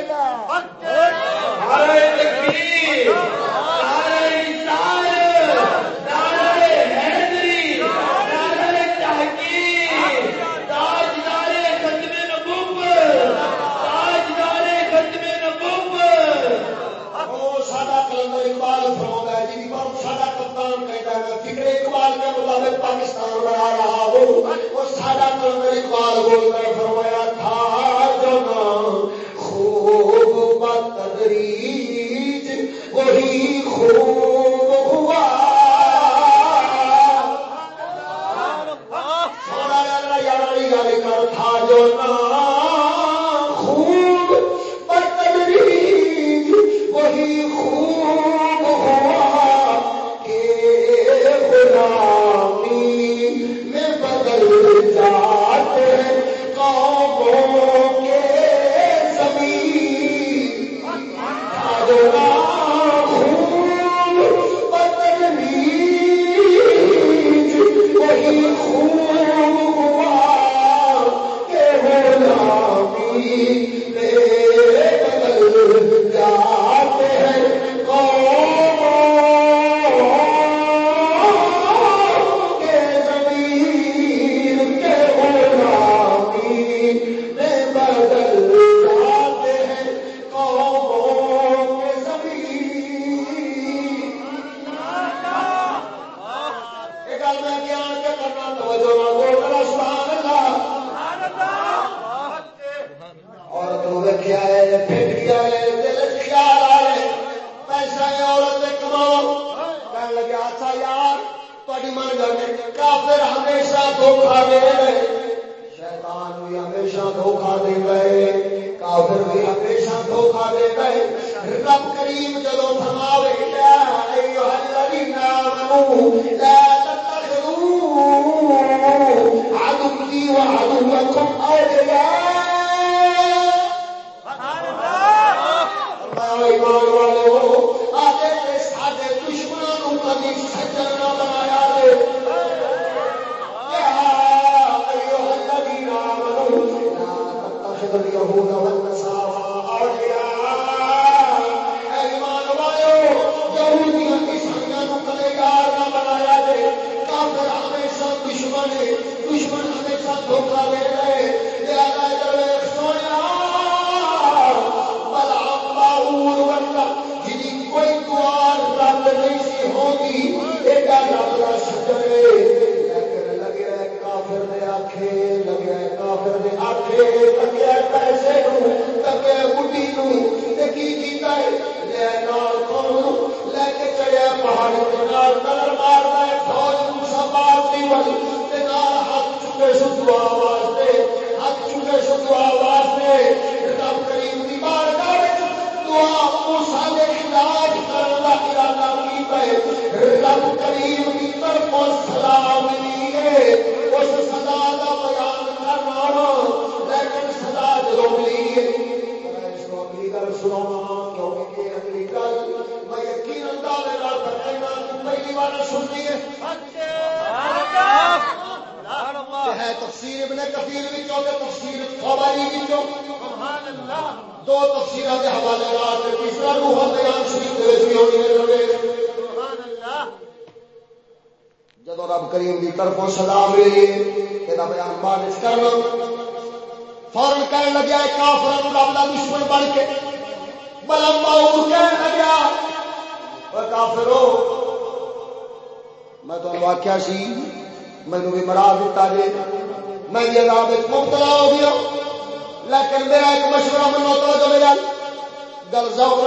گل ذوق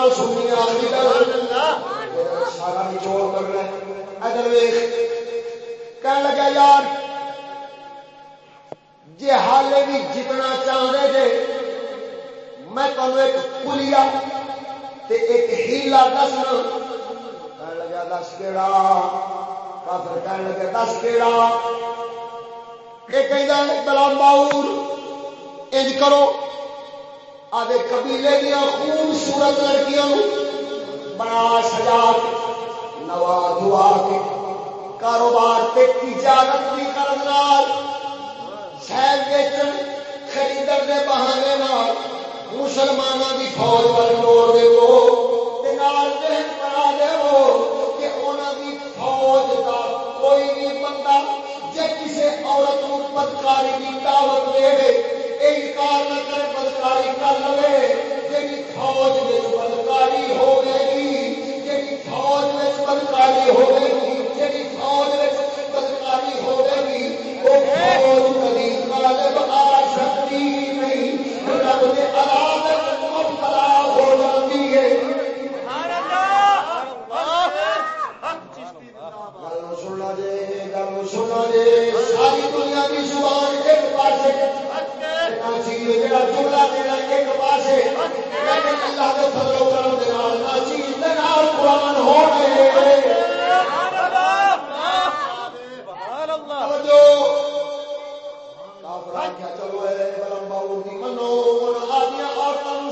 سارا نچوڑ کرنا ادھر ویخ کہنے لگا یار جی حالے بھی جتنا چاہتے تھے میں تمہیں ایک کلیا ایک ہیلا دسنا۔ لگا دس کہڑا کافر کہنے لگا دس کیڑا؟ یہ کہیں بلا باور کرو۔ آدھے قبیلے دیا خوبصورت لڑکیوں بنا سجا کے نوا دعا کے کاروبار پہ تجارت بھی کرنا شہر بیچن خریدر کے بہانے نال مسلمانوں کی فوج پر موڑ دے ذہن بنا دو کہ انہوں کی فوج کا کوئی بھی بندہ جی کسی عورت کو پتکاری کی دعوت دے انکار کر لے جی فوج ہو گئی جی ہو گئی جی ہو گئی ہو جاتی ہے۔ سنا دے جی، جی، ساری دنیا کی زبان ایک پاس جڑا جملہ ایک پاسے۔ اللہ دے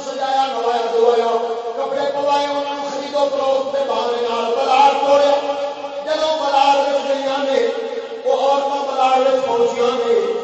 سجایا نوایا دوایا۔ کپڑے پوائے انہاں نو خریدو فروخت دے بہانے نال توڑیا۔ جدوں بازار وچ گئیاں نے او عورتاں بازار وچ پہنچیاں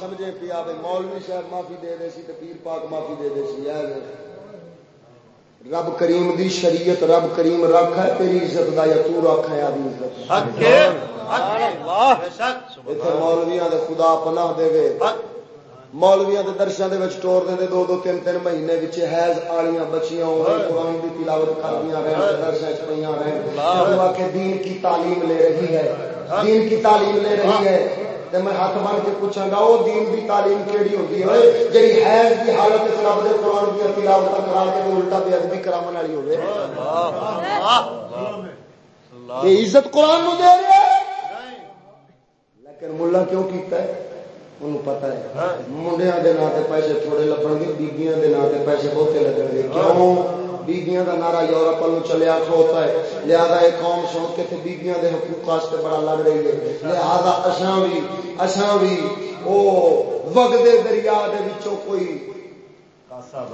سمجھے پیا بھائی مولوی صاحب معافی دے دے سی پیر پاک معافی دے دے سی رب کریم دی شریعت رب کریم رکھ ہے تیری عزت دا یا تو رکھ ہے آدمی عزت مولویاں دے خدا پناہ دے وے مولویاں دے درشاں دے وچ ٹور دے دے دو دو تین تین مہینے وچ حیض آلیاں بچیاں ہو رہی قرآن دی تلاوت کردیاں رہن درساں وچ پیاں رہن۔ اللہ۔ کے دین کی تعلیم لے رہی ہے۔ دین کی تعلیم لے رہی ہے۔ تے میں ہاتھ بن کے پوچھا گا، وہ دین دی تعلیم کیڑی ہوتی ہے؟ جی حیض کی حالت رب دے قرآن کی تلاوت کرا کے الٹا بے ادبی کرامن والی ہوے یہ عزت قرآن نو دے رہے لیکن ملہ کیوں کیتا ہے؟ پتا ہے منڈیا کے سے پیسے تھوڑے لبن گے بیبیاں کے سے پیسے بہتے لگن گے کیوں بیبیاں کا نعرہ یورپ والوں چلیا کھوتا ہے لہذا یہ قوم سن کے تھے بیبیاں دے حقوق واسطے بڑا لگ رہی ہے لہذا اساں بھی اساں بھی او وگدے دریا دے وچوں کوئی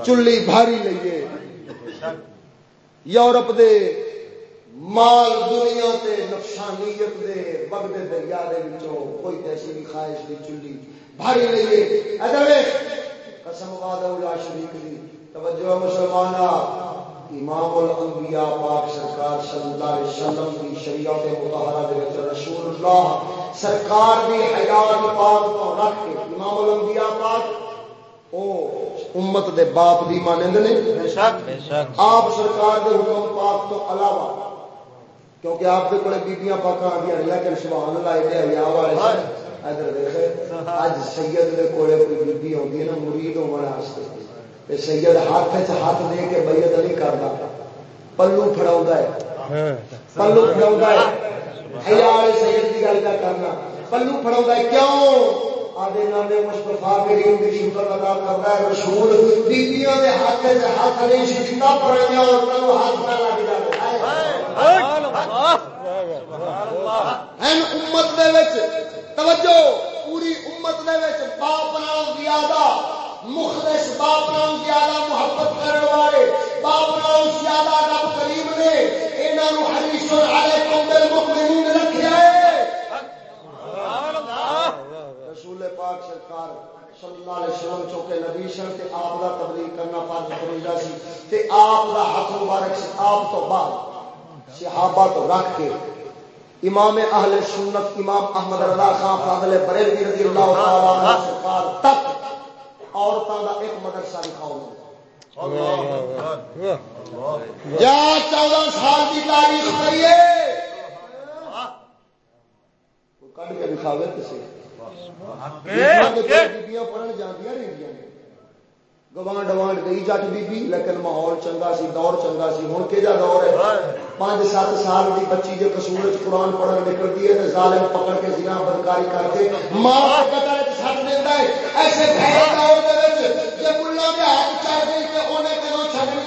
چلی بھاری لئیے یورپ دے مال دنیا تے نفسانیت دے وگدے دریا دے وچوں کوئی ایسی بھی خواہش دی چلی بھاری لئیے ادھر قسم وعدہ لا شریک دی۔ توجہ مسلمانہ امام الانبیاء پاک سرکار صلی اللہ علیہ وسلم کی شریعت مطہرہ دے وچ رسول اللہ سرکار دی حیات پاک تو رکھ کے امام الانبیاء پاک او امت دے باپ دی مانند نے۔ بے شک۔ بے شک۔ آپ سرکار دے حکم پاک تو علاوہ کیونکہ آپ کے کولے بیبییاں پاکاں آندیاں لیکن سبحان اللہ اے حیا والے ادھر دیکھ اج سید دے کولے کوئی بیبی ہوندی ہے نا مرید ہون واسطے۔ سید ہاتھ ہاتھ دے کے بیعت نہیں کرتا پلو فڑا ہے۔ پلو فڑا ہے۔ سید کی گل کا کرنا۔ پلو ہے۔ کیوں؟ آدھے نامے کریم کی شکر ادا کرتا ہے۔ رسول بیبیوں کے ہاتھ ہاتھ نہیں پڑے گا اور ہاتھ نہ لگ جائے امت توجہ، پوری امت باپ نام زیادہ مخلص باپ نام زیادہ محبت کرنے والے، باپ نام زیادہ رب کریم نے انہوں ہریش علیکم بالمؤمنین رکھیا ہے۔ رسول پاک سرکار صلی اللہ علیہ وسلم چوکے نبی سن تے آپ دا تبلیغ کرنا فرض فریضہ سی، تے آپ دا ہاتھ مبارک آپ تو بعد صحابہ تو رکھ کے امام اہل سنت امام احمد رضا خان فاضل بریلوی رضی اللہ تعالی عنہ سرکار تک عورتوں کا ایک مدرسہ دکھاؤ یا چودہ سال کی تاریخ کریے کٹ کے دکھاوے کسی پڑھن جاندیاں رہی گوانڈ وانڈ گئی جٹ بی لیکن ماحول چنگا سی دور چنگا سی ہوں کہ دور ہے پانچ سات سال کی بچی جو کسور قرآن پڑھن نکلتی ہے ظالم پکڑ کے زنا بدکاری کر کے ماں چھٹ ہے ایسے دور ملا ہاتھ چڑھ گئی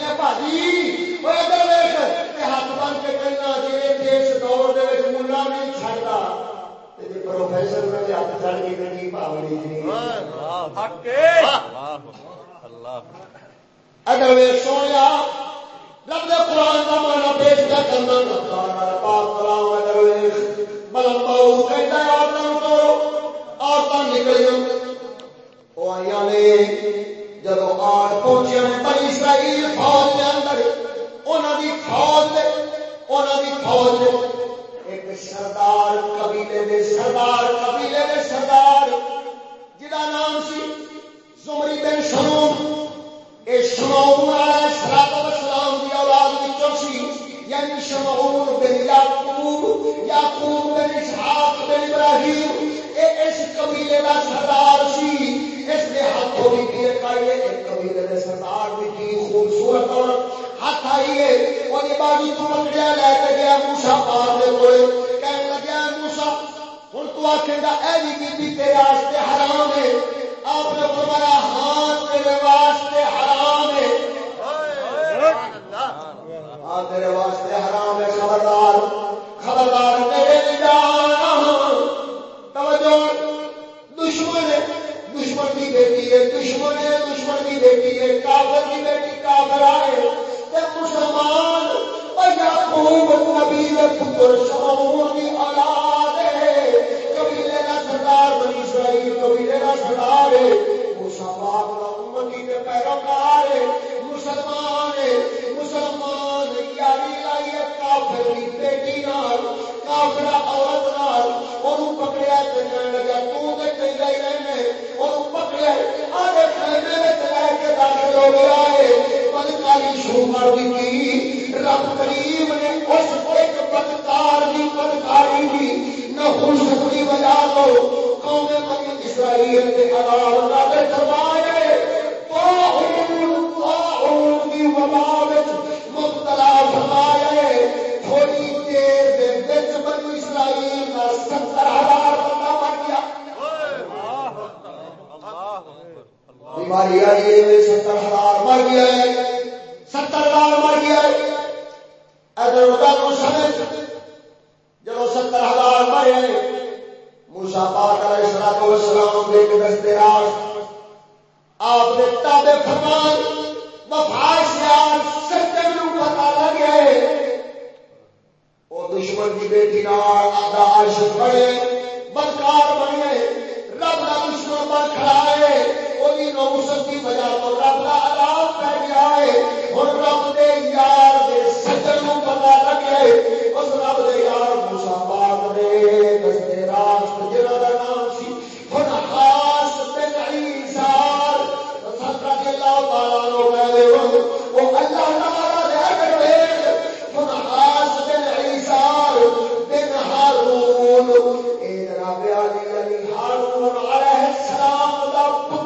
ہے بھاجی ہاتھ بن کے کہنا دور ملا نہیں پروفیسر ہاتھ چڑھ گئی پاوڑی اگر وہ سویا، رب دے قرآن کا مانا پیش کر کرنا پاک کلام اگر بلم بہو کہتا ہے عورتوں کو عورتیں نکلی وہ آئی نے، جب آٹھ پہنچے بڑی اسرائیل فوج کے اندر۔ انہوں کی فوج انہوں کی فوج ایک سردار قبیلے دے سردار، قبیلے دے سردار۔ جہاں نام سی؟ زمری بن شروع شمعون علیہ السلام والسلام دی اولاد وچوں سی یعنی شمعون بن یعقوب یعقوب بن اسحاق بن ابراہیم اے اس قبیلے دا سردار سی اس دے ہاتھوں بھی پیر کائے ایک قبیلے دے سردار بھی کی خوبصورت اور ہاتھ آئیے اور یہ باجی تو مکڑیا لے کے گیا موسیٰ پاک دے کوئے کہنے لگیا موسیٰ ہن تو آکھے گا اے بھی بی تیرے واسطے حرام ہے آپ نے فرمایا ہاں تیرے واسطے حرام ہے۔ ہاں تیرے واسطے حرام ہے، خبردار۔ خبردار میرے توجہ۔ دشمن دشمن کی بیٹی ہے، دشمن ہے، دشمن کی بیٹی ہے۔ کافر کی بیٹی کافر آئے۔ مسلمان یعقوب نبی پتر شمعون کی اولاد۔ شہید قبیلے کا سردار ہے۔ اس کا امتی کے پیروکار ہے۔ مسلمان ہے۔ مسلمان یاری لائی کافر کی بیٹی نال کافر عورت نال۔ اور پکڑیا تے لگا، تو تے چنگا ہی رہنا اور پکڑیا آدھے خیمے وچ لے کے داخل ہو گیا ہے۔ بل کالی شو کر دی رب کریم نے اس ایک بدکار دی، بدکاری دی۔ نہ ہو سکتی وجہ تو قوم بنی اسرائیل کے فرمائے طاعون طاعون وبا وچ مبتلا فرمائے تھوڑی دیر دے وچ بنی اسرائیل ستر ہزار بندہ مر گیا۔ بیماری آئی ہے ستر ہزار مر گیا ہے ستر ہزار مر گیا ہے سمجھ، جب ستر ہزار مرے موسا پاک علیہ السلام والسلام دے کے دستے راز آپ نے فرمان، وفاش یار سچے نو پتا دشمن کی بیٹی نال آدھا عاشق بدکار بنے، رب دشمن بن کھڑا ہے۔ نوسط وجہ تو رب کا عذاب پہ گیا ہے۔ ہن رب دے یار دے نو پتا لگے اس رب دے یار موسی پاک دے دستے راست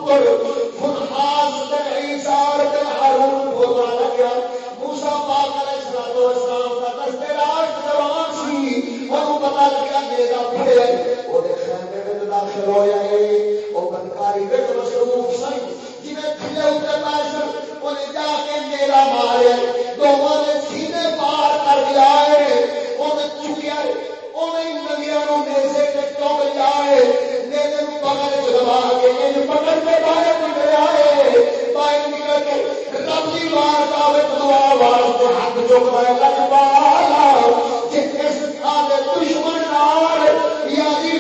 پر پتر ہن خاص تے عیسی بن ہارون بولنا لگا موسی پاک علیہ السلام والسلام دا دستے راست جوان سی۔ وہ پتہ لگیا میرا پھر وہ دے خیمے وچ داخل ہویا اس دشمن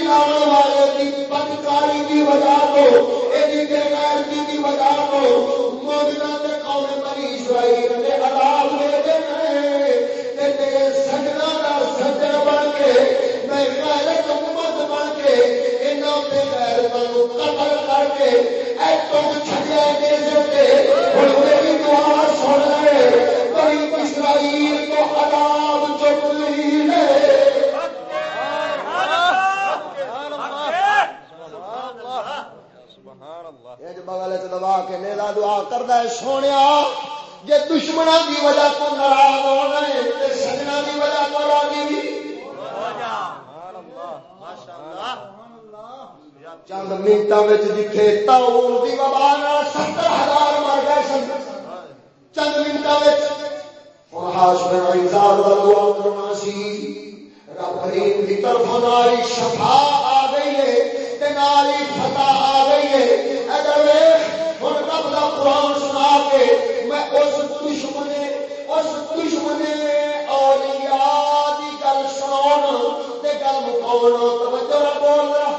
نال والے دی بدکاری دی وجہ تو، ایدی بے غیرتی دی وجہ تو تے قوم بنی اسرائیل عذاب تے تیرے سجنا دا سجن بن کے، میں غیرت امت بن کے، انہاں غیرتاں نو قتل کر کے اے تو چھڑیا اسرائیل تو عذاب چک لی لے بغل چ کے میرا دعا کردا ہے سونیا جے دشمنوں کی وجہ تو ناراض ہونا ہے سجنا کی وجہ تو راضی چند منٹوں میں جتھے تاؤن کی وبا ستر ہزار مر گئے سن۔ چند منٹوں میں ہوں ہاش بن عزار کا دعا کرنا سی رب کریم کی طرف ناری شفا آ گئی ہے تے ناری فتح آ گئی ہے۔ اگر ہوں رب کا قرآن سنا کے میں اس دشمن اس دشمن اولیاء دی گل سنا تے گل مکاؤ توجہ نہ بول رہا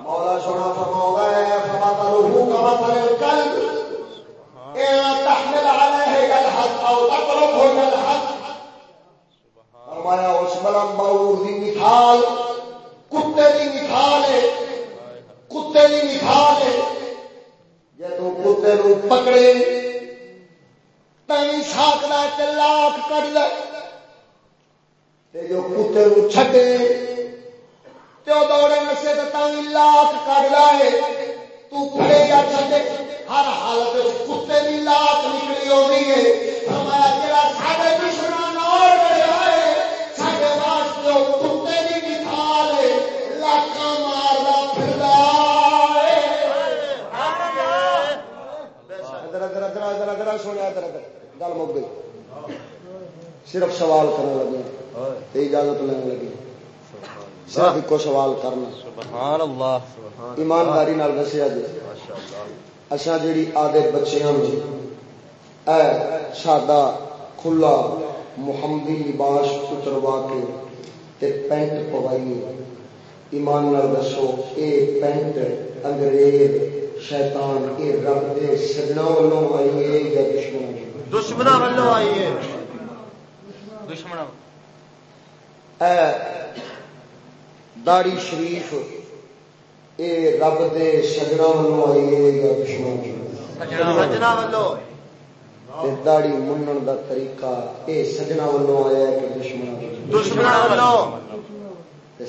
مولا سونا فرما ہے فمثله كمثل الكلب إن تحمل عليه يلحق أو تتركه يلحق فرمایا اس بلم باور دی مثال، کتے دی مثال ہے، کتے دی مثال ہے۔ جدو کتے نو پکڑے تین ساکنا تے لاکھ کٹ لے۔ تے جو کتے نو چھڈے، تے او دوڑے نسے تے تائیں لاکھ کٹ لائے۔ تو پھڑے یا چھڈے۔ ہر حالت کتے دی لاکھ نکلی ہوندی ہے۔ فرمایا جڑا لڑیا ہے واسطے کتے دی مثال ہے۔ پھردا ہے۔ ادھر ادھر ادھر ادھر ادھر سنیا ادھر ادھر۔ گل مک گئی۔ صرف سوال کرنے لگے۔ اجازت لینے لگے۔ صرف ایک سوال کرنا۔ سبحان اللہ۔ ایمانداری نال دسیا جی۔ اچھا جیڑی آدھے بچیاں جی اے سادہ کھلا محمدی لباس اتروا کے تے پینٹ پوائی ایمان نال دسو اے پینٹ انگریز شیطان اے رب دے سجنا والوں آئی ہے یا دشمن دشمنا ولو آئی ہے۔ دشمنا اے داڑی شریف اے رب دے سجنا والوں آئی ہے یا دشمن ولو داڑی منن دا طریقہ اے سجنا ولو آیا ہے کہ دشمن دشمنا ولو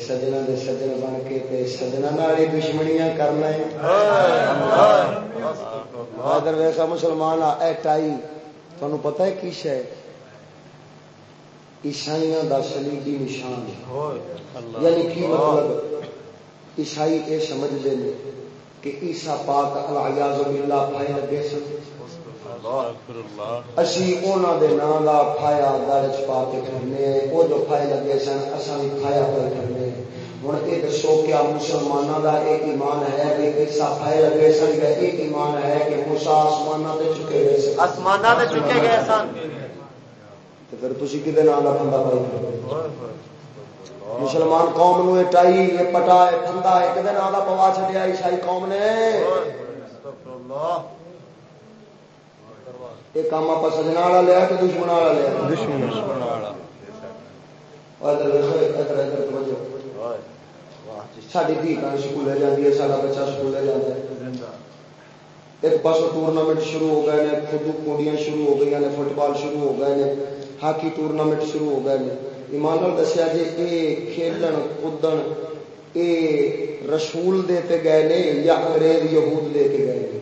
سجنا دے سجن بن کے تے سجنا نال ہی دشمنیاں کرنا ہے۔ ادھر ویسا مسلمان اے ٹائی تانوں پتہ ہے کی شے؟ عیسائیاں دا صلیبی نشان ہے۔ یعنی کی مطلب؟ عیسائی یہ سمجھتے ہیں کہ عیسا پاک الیاز باللہ اسی دے نام درج پا کے کرنے جو لگے سن بھی کرنے ہوں یہ دسو کیا ایک ایمان ہے کہ عیسا لگے سن ایک ایمان ہے کہ موسا آسمان سے چکے گئے سن؟ آسمان سے چکے گئے سن۔ پھر نام کا بندہ پائی مسلمان قوم نو ٹائی یہ پٹا ہے پھندا ہے کدے نام کا پوا چڈیا عیسائی قوم نے۔ یہ کام آپ سجنا والا لیا کہ دشمن والا لیا؟ دشمن ساری دھی کان سکول جاتی ہے سارا بچہ سکول جاتا ہے۔ ایک پاس ٹورنامنٹ شروع ہو گئے خود کوڑیاں شروع ہو گئی ہیں فٹ بال شروع ہو گئے ہاکی ٹورنامنٹ شروع ہو گئے ایمان دسیا جی یہ کھیلن کودن یہ رسول دے تے گئے نے یا انگریز یہود دے کے گئے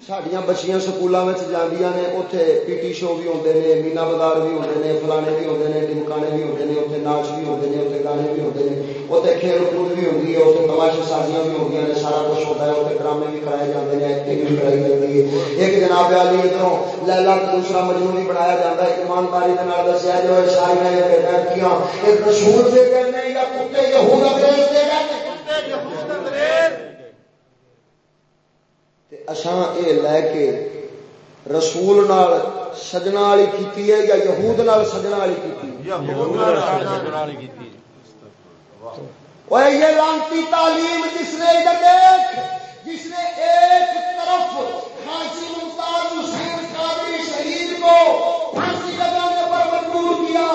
سڈیا بچیاں سکولوں میں نے اتنے پی ٹی شو بھی ہوتے ہیں مینا بازار بھی ہوتے ہیں فلانے بھی ہوتے ہیں ڈمکانے بھی ہوتے ہیں اتنے ناچ بھی ہوتے ہیں اتنے گانے بھی ہوتے ہیں اتنے کھیل کود بھی ہوتی ہے اتنے تماشے سازیاں بھی ہوتی ہیں سارا کچھ ہوتا ہے اتنے ڈرامے بھی کرائے جاتے ہیں ایکٹنگ بھی کرائی جاتی ہے ایک جناب والی ادھر لیلا دوسرا بھی بنایا جاتا ہے ایمانداری دسیا جو ساری ایک رسول سے کہنے یا کتے یہود انگریز سے اساں اے لے کے رسول نال سجنا والی کیتی ہے یا یہود نال سجنا والی کیتی یہ لانتی تعلیم جس نے دیکھ جس نے ایک طرف پھانسی ممتاز حسین قادری شہید کو پھانسی لگانے پر مجبور کیا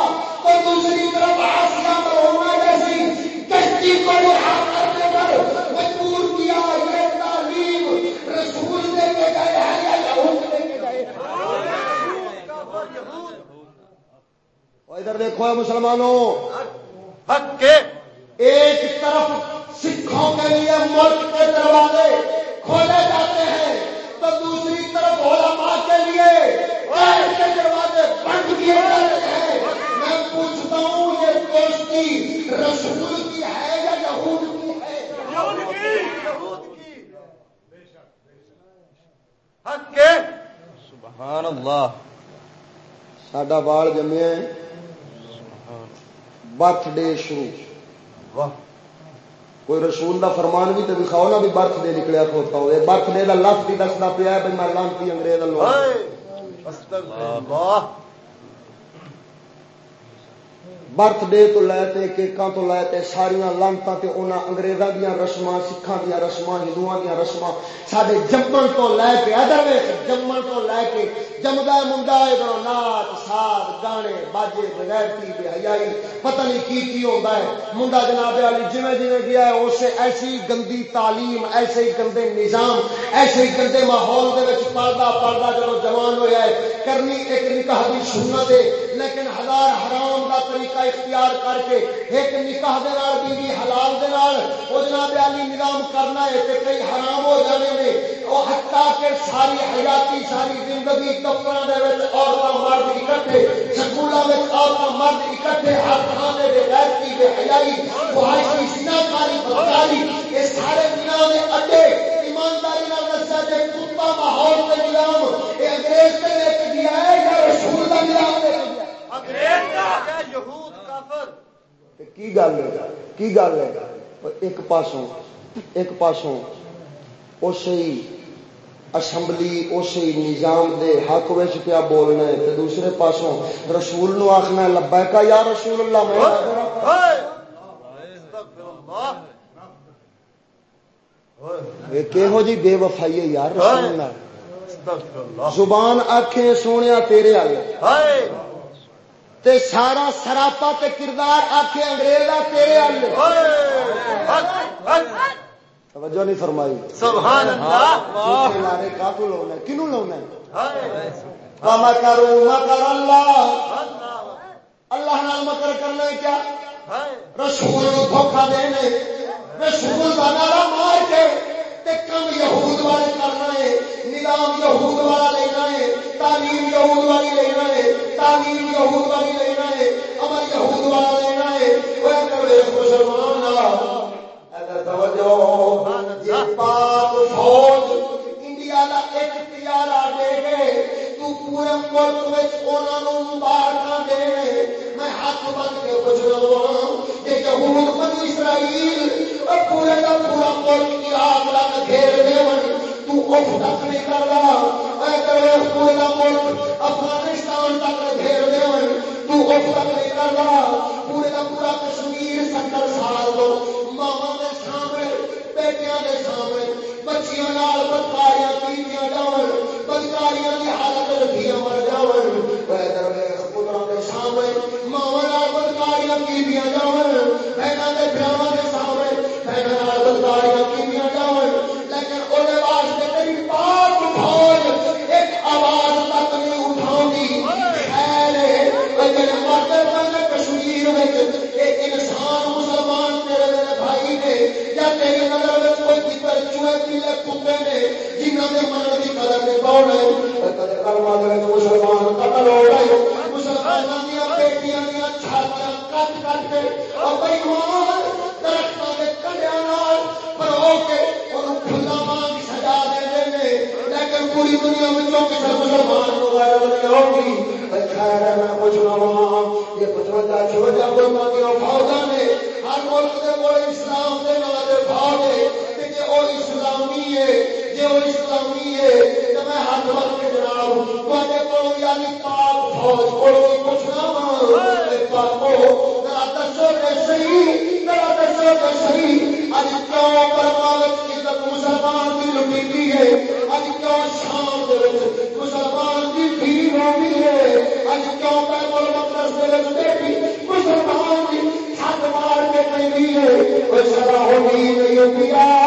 تو دوسری طرف آسیا پر ہونا جیسی کشتی کو کرنے پر مجبور کیا۔ یہ تعلیم رسول دے کے گئے ہیں یا یہود دے کے گئے ادھر دیکھو مسلمانوں حق کے ایک طرف سکھوں کے لیے ملک کے دروازے کھولے جاتے ہیں تو دوسری طرف علماء کے لیے ایسے دروازے بند کیے جاتے ہیں۔ میں پوچھتا ہوں یہ دوستی رسول کی ہے یا یہود کی ہے؟ حق کے۔ سبحان اللہ۔ ساڈا بال جمیا برتھ ڈے شروع۔ واہ۔ کوئی رسول دا فرمان بھی تو دکھاؤ نا بھی برتھ ڈے نکلیا کھوتا ہوئے۔ برتھ ڈے کا لفظ بھی دستا پیا بھائی میں لانتی انگریز اللہ۔ برتھ ڈے تو لے تے کیکاں تو لے تے ساریاں لانتاں تے انہاں انگریزاں دیاں رسماں سکھاں دیاں رسماں ہندوؤں دیاں رسماں ساڈے جمن تو لے کے ادھر ویکھ جمن تو لے کے جمدا منڈا ادھر ناچ ساز گانے باجے بغیرتی بے حیائی پتہ نہیں کی کی ہوندا ہے منڈا جناب علی جویں جویں گیا ہے اسے ایسی گندی تعلیم ایسے ہی گندے نظام ایسے ہی گندے ماحول دے وچ پڑدا پڑدا جدوں جوان ہویا ہے کرنی ایک نکاح دی سنت ہے لیکن ہزار حرام دا طریقہ اختیار کر کے ایک نکاح دے نال، بیوی حلال دے نال، او جناب علی نظام کرنا ہے تے کئی حرام ہو جانے نے او حتا کہ ساری حیاتی، ساری زندگی دفتراں دے وچ عورتاں مرد اکٹھے سکولاں وچ عورتاں مرد اکٹھے، ہر تھاں دے غیرتی، بے حیائی فحاشی زناکاری بدکاری یہ سارے دنیا دے اڈے، ایمانداری نال دسیا جے کتا ماحول تے نظام اے انگریز تے لے کے دیا ہے یا رسول دا نظام لے کے دیا ہے انگریز کا یہود کی گل ہے کی گل ہے ایک پاسوں ایک پاسوں اسی ہی اسمبلی اسی نظام دے حق وچ پیا بولنا ہے تے دوسرے پاسوں رسول نو آخنا لبیکا یا رسول اللہ میں کہو جی بے وفائی ہے یار رسول زبان آنکھیں سونے تیرے والے تے سارا سراپا تے کردار آخے انگریزا تیرے توجہ نہیں فرمائی۔ سبحان اللہ۔ تو لاؤنا کنو لاؤنا ہائے ماما کرو مکر اللہ۔ اللہ نال مکر کرنا کیا؟ رسول دھوکا دینے رسول کا نعرہ مار کے۔ تے کم یہود والے کرنا ہے، نظام یہود والا لینا ہے، تعلیم یہود والی لینا ہے، تعلیم یہود والی لینا ہے، عمل یہود والا لینا ہے۔ وہ کرے مسلمان اگر توجہ، یہ پاک فوج انڈیا کا ایک پیارا دے گئے۔ تو پورے ملک میں انہوں مبارک دے میں ہاتھ بن کے پوچھ رہا ہوں کہ یہود بنی اسرائیل اور پورے کا پورا ملک کی آگ لگ گھیر دے تو اٹھ تک نہیں کر رہا اے کرے پورے ملک افغانستان تک گھیر دے تو اٹھ تک نہیں کر رہا پورے کا پورا کشمیر ستر سال تو ماما کے سامنے بیٹیاں کے سامنے بچیاں نال بدکاریاں کیتیاں جاون بدکاریاں کی حالت رکھیاں مر جاون پیدر میں پتراں کے سامنے ماواں نال بدکاریاں کیتیاں جاون بہناں دے بھراواں کے سامنے بہناں نال بدکاریاں کتر کتے نے جنہوں نے من کی قدر نہیں پاؤنا کدے کلمہ دے وچ مسلمان قتل ہو گئے مسلمانوں دیا بیٹیاں دیا چھاتیاں کٹ کٹ کے اور بے ایمان درختوں کے کنڈیاں نال پرو کے انہوں کھلا مانگ سجا دے نے لیکن پوری دنیا میں جو کسی مسلمان کو غیرت نہیں ہوگی خیر ہے میں پوچھ رہا یہ پچوجا چوجا ملکوں کی فوجا نے ہر ملک کے بڑے اسلام کے نام کے فوج کہ جی وہ اسلامی ہے جی وہ اسلامی ہے، تو میں ہاتھ بن کے جناب تے کو یعنی پاک فوج کو پوچھنا پاکو ذرا دسو کہ صحیح ذرا دسو کہ صحیح اج کیوں عزت مسلمان کی ہے؟ اج کیوں شام مسلمان کی بھیڑ ہوئی ہے؟ اج کیوں بیت المقدس مسلمان کی چھت مار کے ہے؟ ہوگی نہیں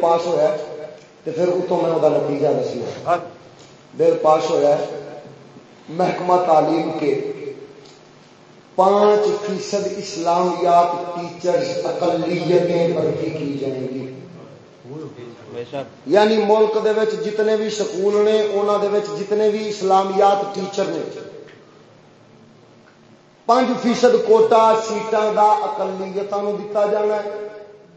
پاس ہوا تو پھر اتوں میں وہ نتیجہ دسی بل پاس ہوا محکمہ تعلیم کے پانچ فیصد اسلامیات ٹیچر اقلیتیں بھرتی کی جائیں گی۔ یعنی ملک دے وچ جتنے بھی سکول نے انہوں دے وچ جتنے بھی اسلامیات ٹیچر نے، پانچ فیصد کوٹا سیٹان کا اقلیتوں دتا جانا ہے۔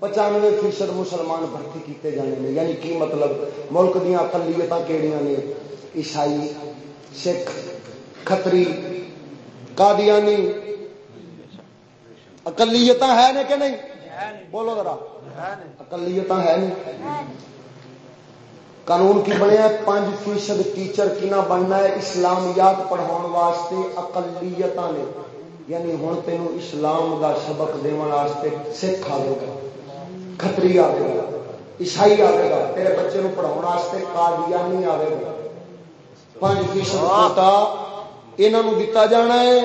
پچانوے فیصد مسلمان بھرتی کیتے جانے نے۔ یعنی کی مطلب؟ ملک دیا اقلیت کہڑی نے؟ عیسائی، سکھ کتری قادیانی۔ اقلیت ہے نا کہ نہیں؟ بولو ذرا۔ اقلیت ہے نہیں قانون کی بنیا پانچ فیصد ٹیچر کنا بننا ہے اسلامیات پڑھاؤ واسطے اقلیت نے۔ یعنی ہوں تین اسلام کا سبق داستے سکھ آئے گا کتری آئے گا عیسائی آئے گا تیرے بچے پڑھاؤ قادیانی آئے گا پانچ فیصد یہاں دتا جانا ہے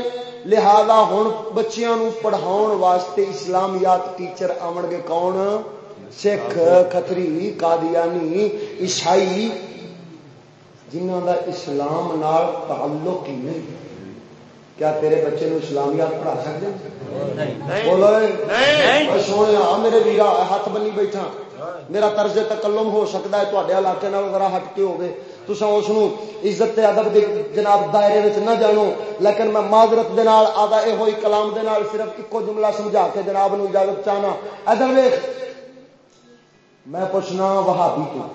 لہذا ہوں بچیاں پڑھاؤ واسطے اسلامیات ٹیچر آن گے کون سکھ کتری قادیانی عیسائی جنہ دا اسلام نال تعلق ہی نہیں کیا تیرے بچے نو اسلامیات پڑھا سکتے بولو سونے میرے ویرا ہاتھ بنی بیٹھا۔ میرا طرز تکلم ہو سکتا ہے تے علاقے ذرا ہٹ کے ہوگی تسا اس عزت ادب کے جناب دائرے نہ جانو۔ لیکن میں معذرت آدھا یہ ہوئی کلام دے نال صرف ایکو جملہ سمجھا کے جناب نو اجازت چاہنا۔ ادھر ویخ میں پوچھنا وہابی تو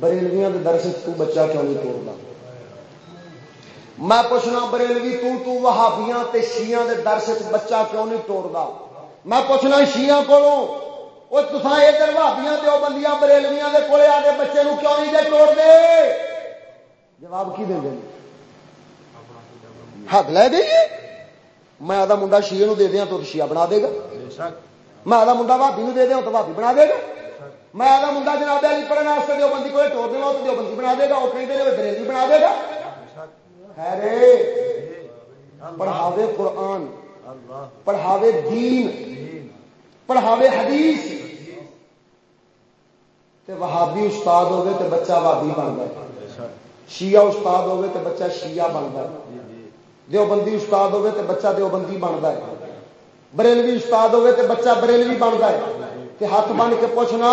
بریلویاں درس تو بچہ کیوں نہیں توڑتا؟ میں پوچھنا بریلوی تو تو وہابیاں تے شیاں دے درس بچہ کیوں نہیں توڑتا؟ میں پوچھنا شیاں کو وہ تصا ادھر بھابیاں دو بندیاں بریلویاں کے کولے آ کے بچے نو کیوں نہیں دے توڑ دے جواب کی دیں گے؟ حق لے گئی میں آدھا منڈا شیے دے دیا تو شیعہ بنا دے گا؟ میں آدھا منڈا بھابی نو دے دیا تو بھابی بنا دے گا؟ میں آدھا منڈا جناب علی پڑھنے واسطے دو بندی کو توڑ دینا تو دو بندی بنا دے گا وہ کہیں دے بریلی بنا دے گا۔ خیرے۔ پڑھاوے قرآن، پڑھاوے دین، پڑھاوے حدیث۔ تے وہابی استاد ہوگے تے بچہ وہابی بن گئے شیعہ استاد ہوگے تے بچہ شیعہ بنتا ہے۔ دیوبندی استاد ہوگے تے بچہ دیوبندی بنتا ہے۔ بریلوی استاد ہوگے تے بچہ بریلوی بنتا ہے۔ تے ہاتھ بن کے پوچھنا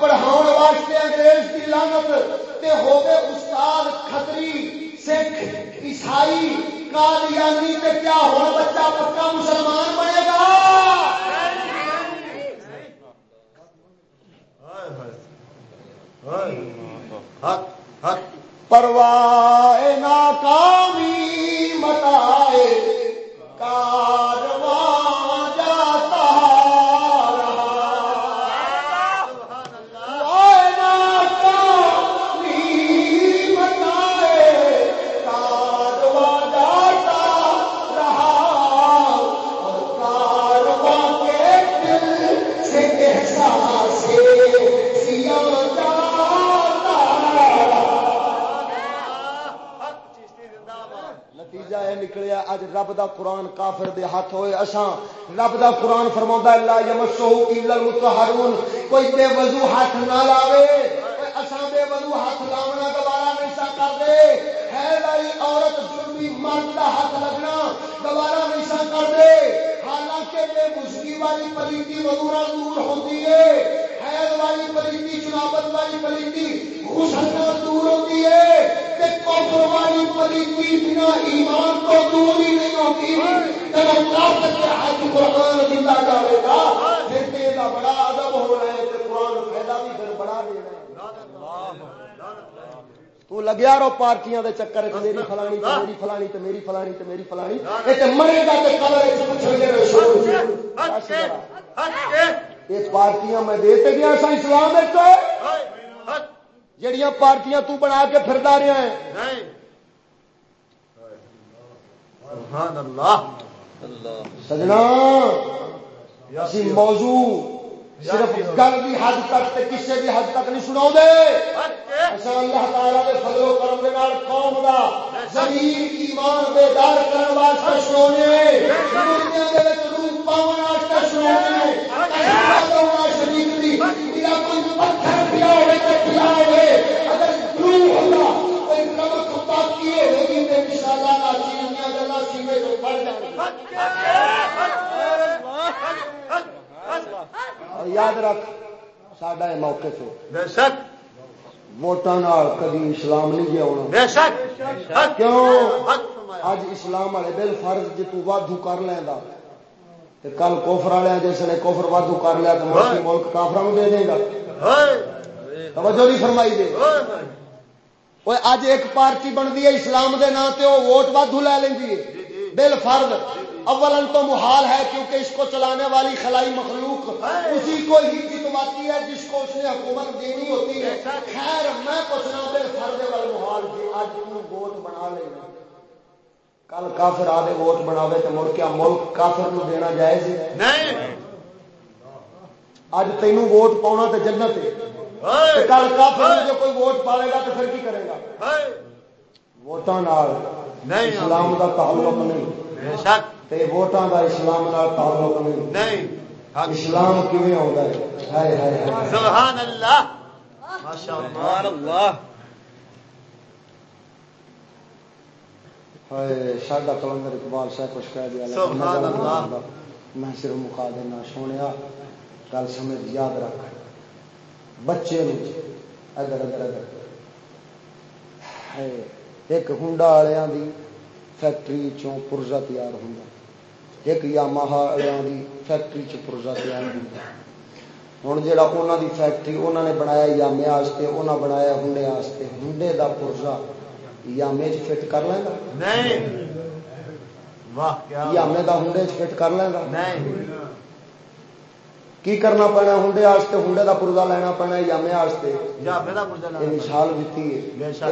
پڑھاؤ واسطے انگریز کی لانت تے ہوگے استاد کھتری۔ سکھ، عیسائی قادیانی یعنی تے کیا ہو بچہ پکا مسلمان بنے گا؟ پرواہ ناکامی مٹائے کارواں اج رب دا قرآن کافر دے ہاتھ ہوئے۔ اساں رب دا قرآن فرما لا یمسو الا المطہرون۔ کوئی بے وضو ہاتھ نہ لاوے۔ اساں بے وضو ہاتھ لاونا دوبارہ نہیں سا کر دے ہے لائی عورت جرمی مرد دا ہاتھ لگنا دوبارہ نہیں سا کر دے حالانکہ بے مسکی والی پلیتی وضو دور ہوتی ہے۔ حید والی پلیتی، چنابت والی پلیتی غسل دور ہوتی ہے۔ کفر والی پلیتی بنا ایمان کو دور ہی نہیں ہوتی۔ جب طاقت کے ہاتھ قرآن دیتا جائے گا پھر کہ بڑا ادب ہو رہا ہے کہ قرآن فائدہ بھی پھر بڑا دے رہا ہے۔ تو لگیا رو پارٹیاں دے چکر وچ میری فلانی تے میری فلانی تے میری فلانی تے میری فلانی۔ اے تے مرے گا تے قبر وچ پوچھن گے شور اس پارٹیاں میں دے تے گیا سا اسلام وچ جڑیاں پارٹیاں تو بنا کے پھر رہا ہے۔ سجنا موضوع صرف گل کی حد تک کسی بھی حد تک نہیں سنا دے اصل اللہ تعالیٰ کے فضل و کرم نال قوم دا زمین ایمان بیدار کرنے واسطے سنونے دنیا دے وچ روح پاون واسطے سنونے اللہ شریف دی پتھر۔ پیا اگر نمک گلا سینے تو جائے یاد رکھ ساڈا موقع بے شک۔ ووٹان کدی اسلام نہیں گیا ہونا بے شک۔ کیوں؟ اج اسلام والے بل فرض جی تادو کر لینا کل کوفر والے جس نے کوفر وادو کر لیا تو ملک کافر دے دے گا۔ توجہ نہیں فرمائی دے۔ اج ایک پارٹی بنتی ہے اسلام دے نام سے وہ ووٹ وادو لے لینی ہے۔ بل فرض اولن تو محال ہے کیونکہ اس کو چلانے والی خلائی مخلوق اسی کو ہی جتواتی ہے جس کو اس نے حکومت دینی ہوتی ہے۔ خیر میں پوچھنا بل فرد وال محال جی اج ووٹ بنا لینا کل کافر آدھے ووٹ بناوے تو مڑ کیا ملک کافر نو دینا جائز ہے۔ اج تینوں ووٹ پاؤنا تو جنت ہے۔ کل کافر جو کوئی ووٹ پاوے گا تو پھر کی کرے گا؟ ووٹان اسلام کا تعلق نہیں۔ ووٹان کا اسلام تعلق نہیں۔ اسلام ہے؟ سبحان اللہ۔ سبحان اللہ ساڈا کلندر اقبال صاحب کچھ کہہ دیا۔ سبحان اللہ۔ میں صرف مکا دینا سونے گل سمجھ یاد رکھ۔ بچے ادھر ادھر ادھر۔ ایک ہنڈا والوں کی فیکٹری چوں پرزا تیار ہوں ایک یاما والوں کی فیکٹری چ پرزا تیار ہوں ہوں جا دی فیکٹری انہوں نے بنایا یامے واسطے انہیں بنایا ہنڈے واسطے ہنڈے دا پرزا یامے چ فٹ کر لینا یامے دا ہنڈے چ فٹ کر لینا کی کرنا پینا ہنڈے واسطے ہنڈے کا پورزا لینا پینا یامے واسطے مثال دیتی ہے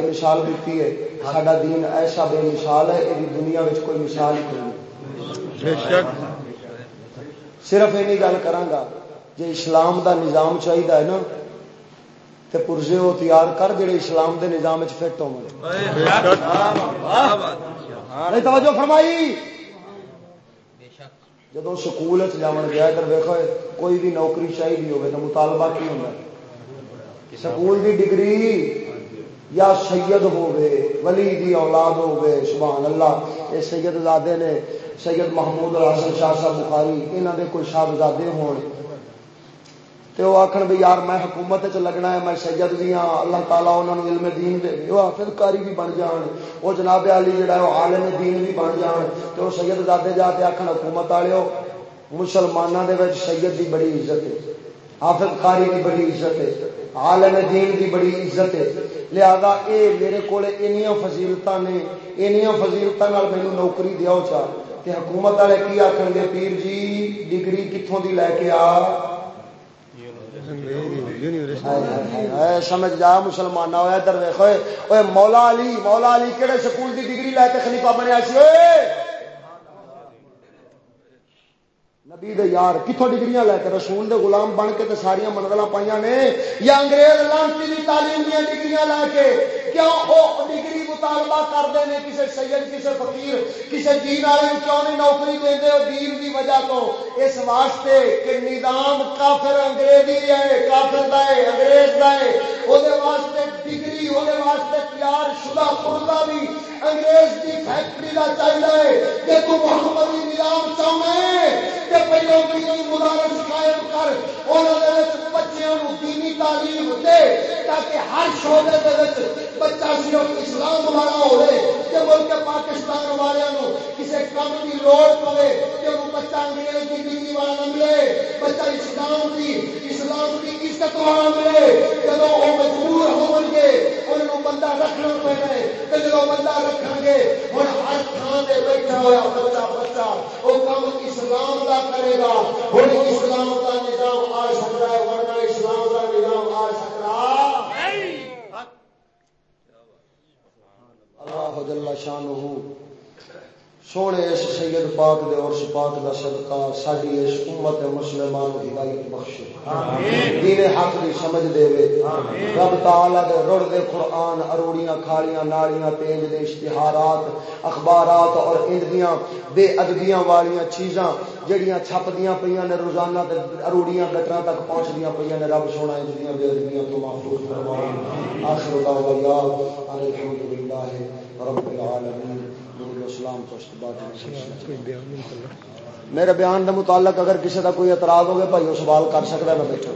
مثال دیتی ہے سڈا دین ایسا بے مثال ہے یہ دنیا میں کوئی مثال ہی کوئی صرف یہ گل کرا جی اسلام دا نظام چاہیے نا تو پرزے وہ تیار کر جڑے اسلام دے نظام فٹ ہو توجہ فرمائی جب سکول جا گیا ادھر ویکو کوئی بھی نوکری چاہیے ہوگی تو مطالبہ کی ہوگا سکول کی ڈگری یا سید ہوگی ولی دی اولاد ہوگی سبحان اللہ۔ یہ سید زادے نے، سید محمود الحسن شاہ صاحب بخاری یہاں کے کوئی صاحبزادے ہون۔ تو وہ آخر بھی یار میں حکومت چ لگنا ہے، میں سید بھی ہاں اللہ تعالیٰ انہوں علم دین دے۔ وہ حافظ کاری بھی بن جان۔ وہ جناب علی جڑا ہے وہ عالم دین بھی بن جان۔ تو وہ سید دادے جا کے آخر حکومت والے مسلمانوں کے سید کی بڑی عزت ہے۔ حافظ کاری کی بڑی عزت ہے۔ عالم دین کی بڑی عزت ہے۔ لہذا اے میرے کو فضیلت نے اینیا فضیلت مینو نوکری دیا چاہ حکومت والے کی آخر گے، پیر جی ڈگری کتوں کی لے کے آ؟ سمجھ جا، مسلمان ہوا ادھر دیکھو مولا علی مولا علی کہڑے سکول کی ڈگری لے کے خلیفہ بنیا سی؟ نبی دے یار کتوں ڈگریاں لے کے رسول دے غلام بن کے ساریا منگل پائی نے؟ یا انگریز لانتی کی تعلیم دیا ڈگریاں لے کے؟ کیوں وہ ڈگری مطالبہ کرتے ہیں کسی سید کسی فقیر کسی دین والے؟ کیوں نہیں نوکری دے دین کی وجہ تو؟ اس واسطے کہ نظام کافر انگریزی ہے، کافر کا ہے، انگریز کا ہے۔ وہ واسطے ڈگری وہ واسطے تیار شدہ پورا بھی انگریز کی فیکٹری کا چاہیے کہ تو محمد نظام چاہے پہلو دینی مدارس قائم کر انہوں بچوں دینی تعلیم دے، تاکہ ہر شعبے بچہ صرف اسلام والا ہوئے، کہ ملک پاکستان والوں کسی کام کی لوڑ پڑے کہ وہ بچہ انگریز کی ڈگری والا نہ ملے، بچہ اسلام کی اسلام کی عزت والا ملے جب وہ مجبور ہو گے، انہوں بندہ رکھنا پڑے کہ جب بندہ رکھیں گے ہوں ہر تھان سے بیٹھا ہوا بچہ بچہ وہ کام اسلام کا کرے گا۔ ہوں اسلام کا نظام آ سکتا ہے ورنہ اسلام کا نظام آ سکتا۔ اللہ شان سونے اس سید پاک دے اور پاک دا صدقہ ساری اس امت مسلمان ہدایت بخشے۔ دین حق دی سمجھ دے۔ وے رب تعالی دے رڑ دے قرآن اروڑیاں کھالیاں نالیاں تیج دے اشتہارات اخبارات اور اندیاں بے ادبیاں والیاں چیزاں جڑیاں چھپ دیاں پیاں نے روزانہ تے اروڑیاں گٹراں تک پہنچ دیاں پیاں نے رب سونا اندیاں بے ادبیاں تو محفوظ فرمائے۔ آخر دعوانا الحمدللہ رب العالمین۔ اسلام تو میرے بیان کے متعلق اگر کسی کا کوئی اعتراض ہوگا بھائی وہ سوال کر سکتا میں بیٹھا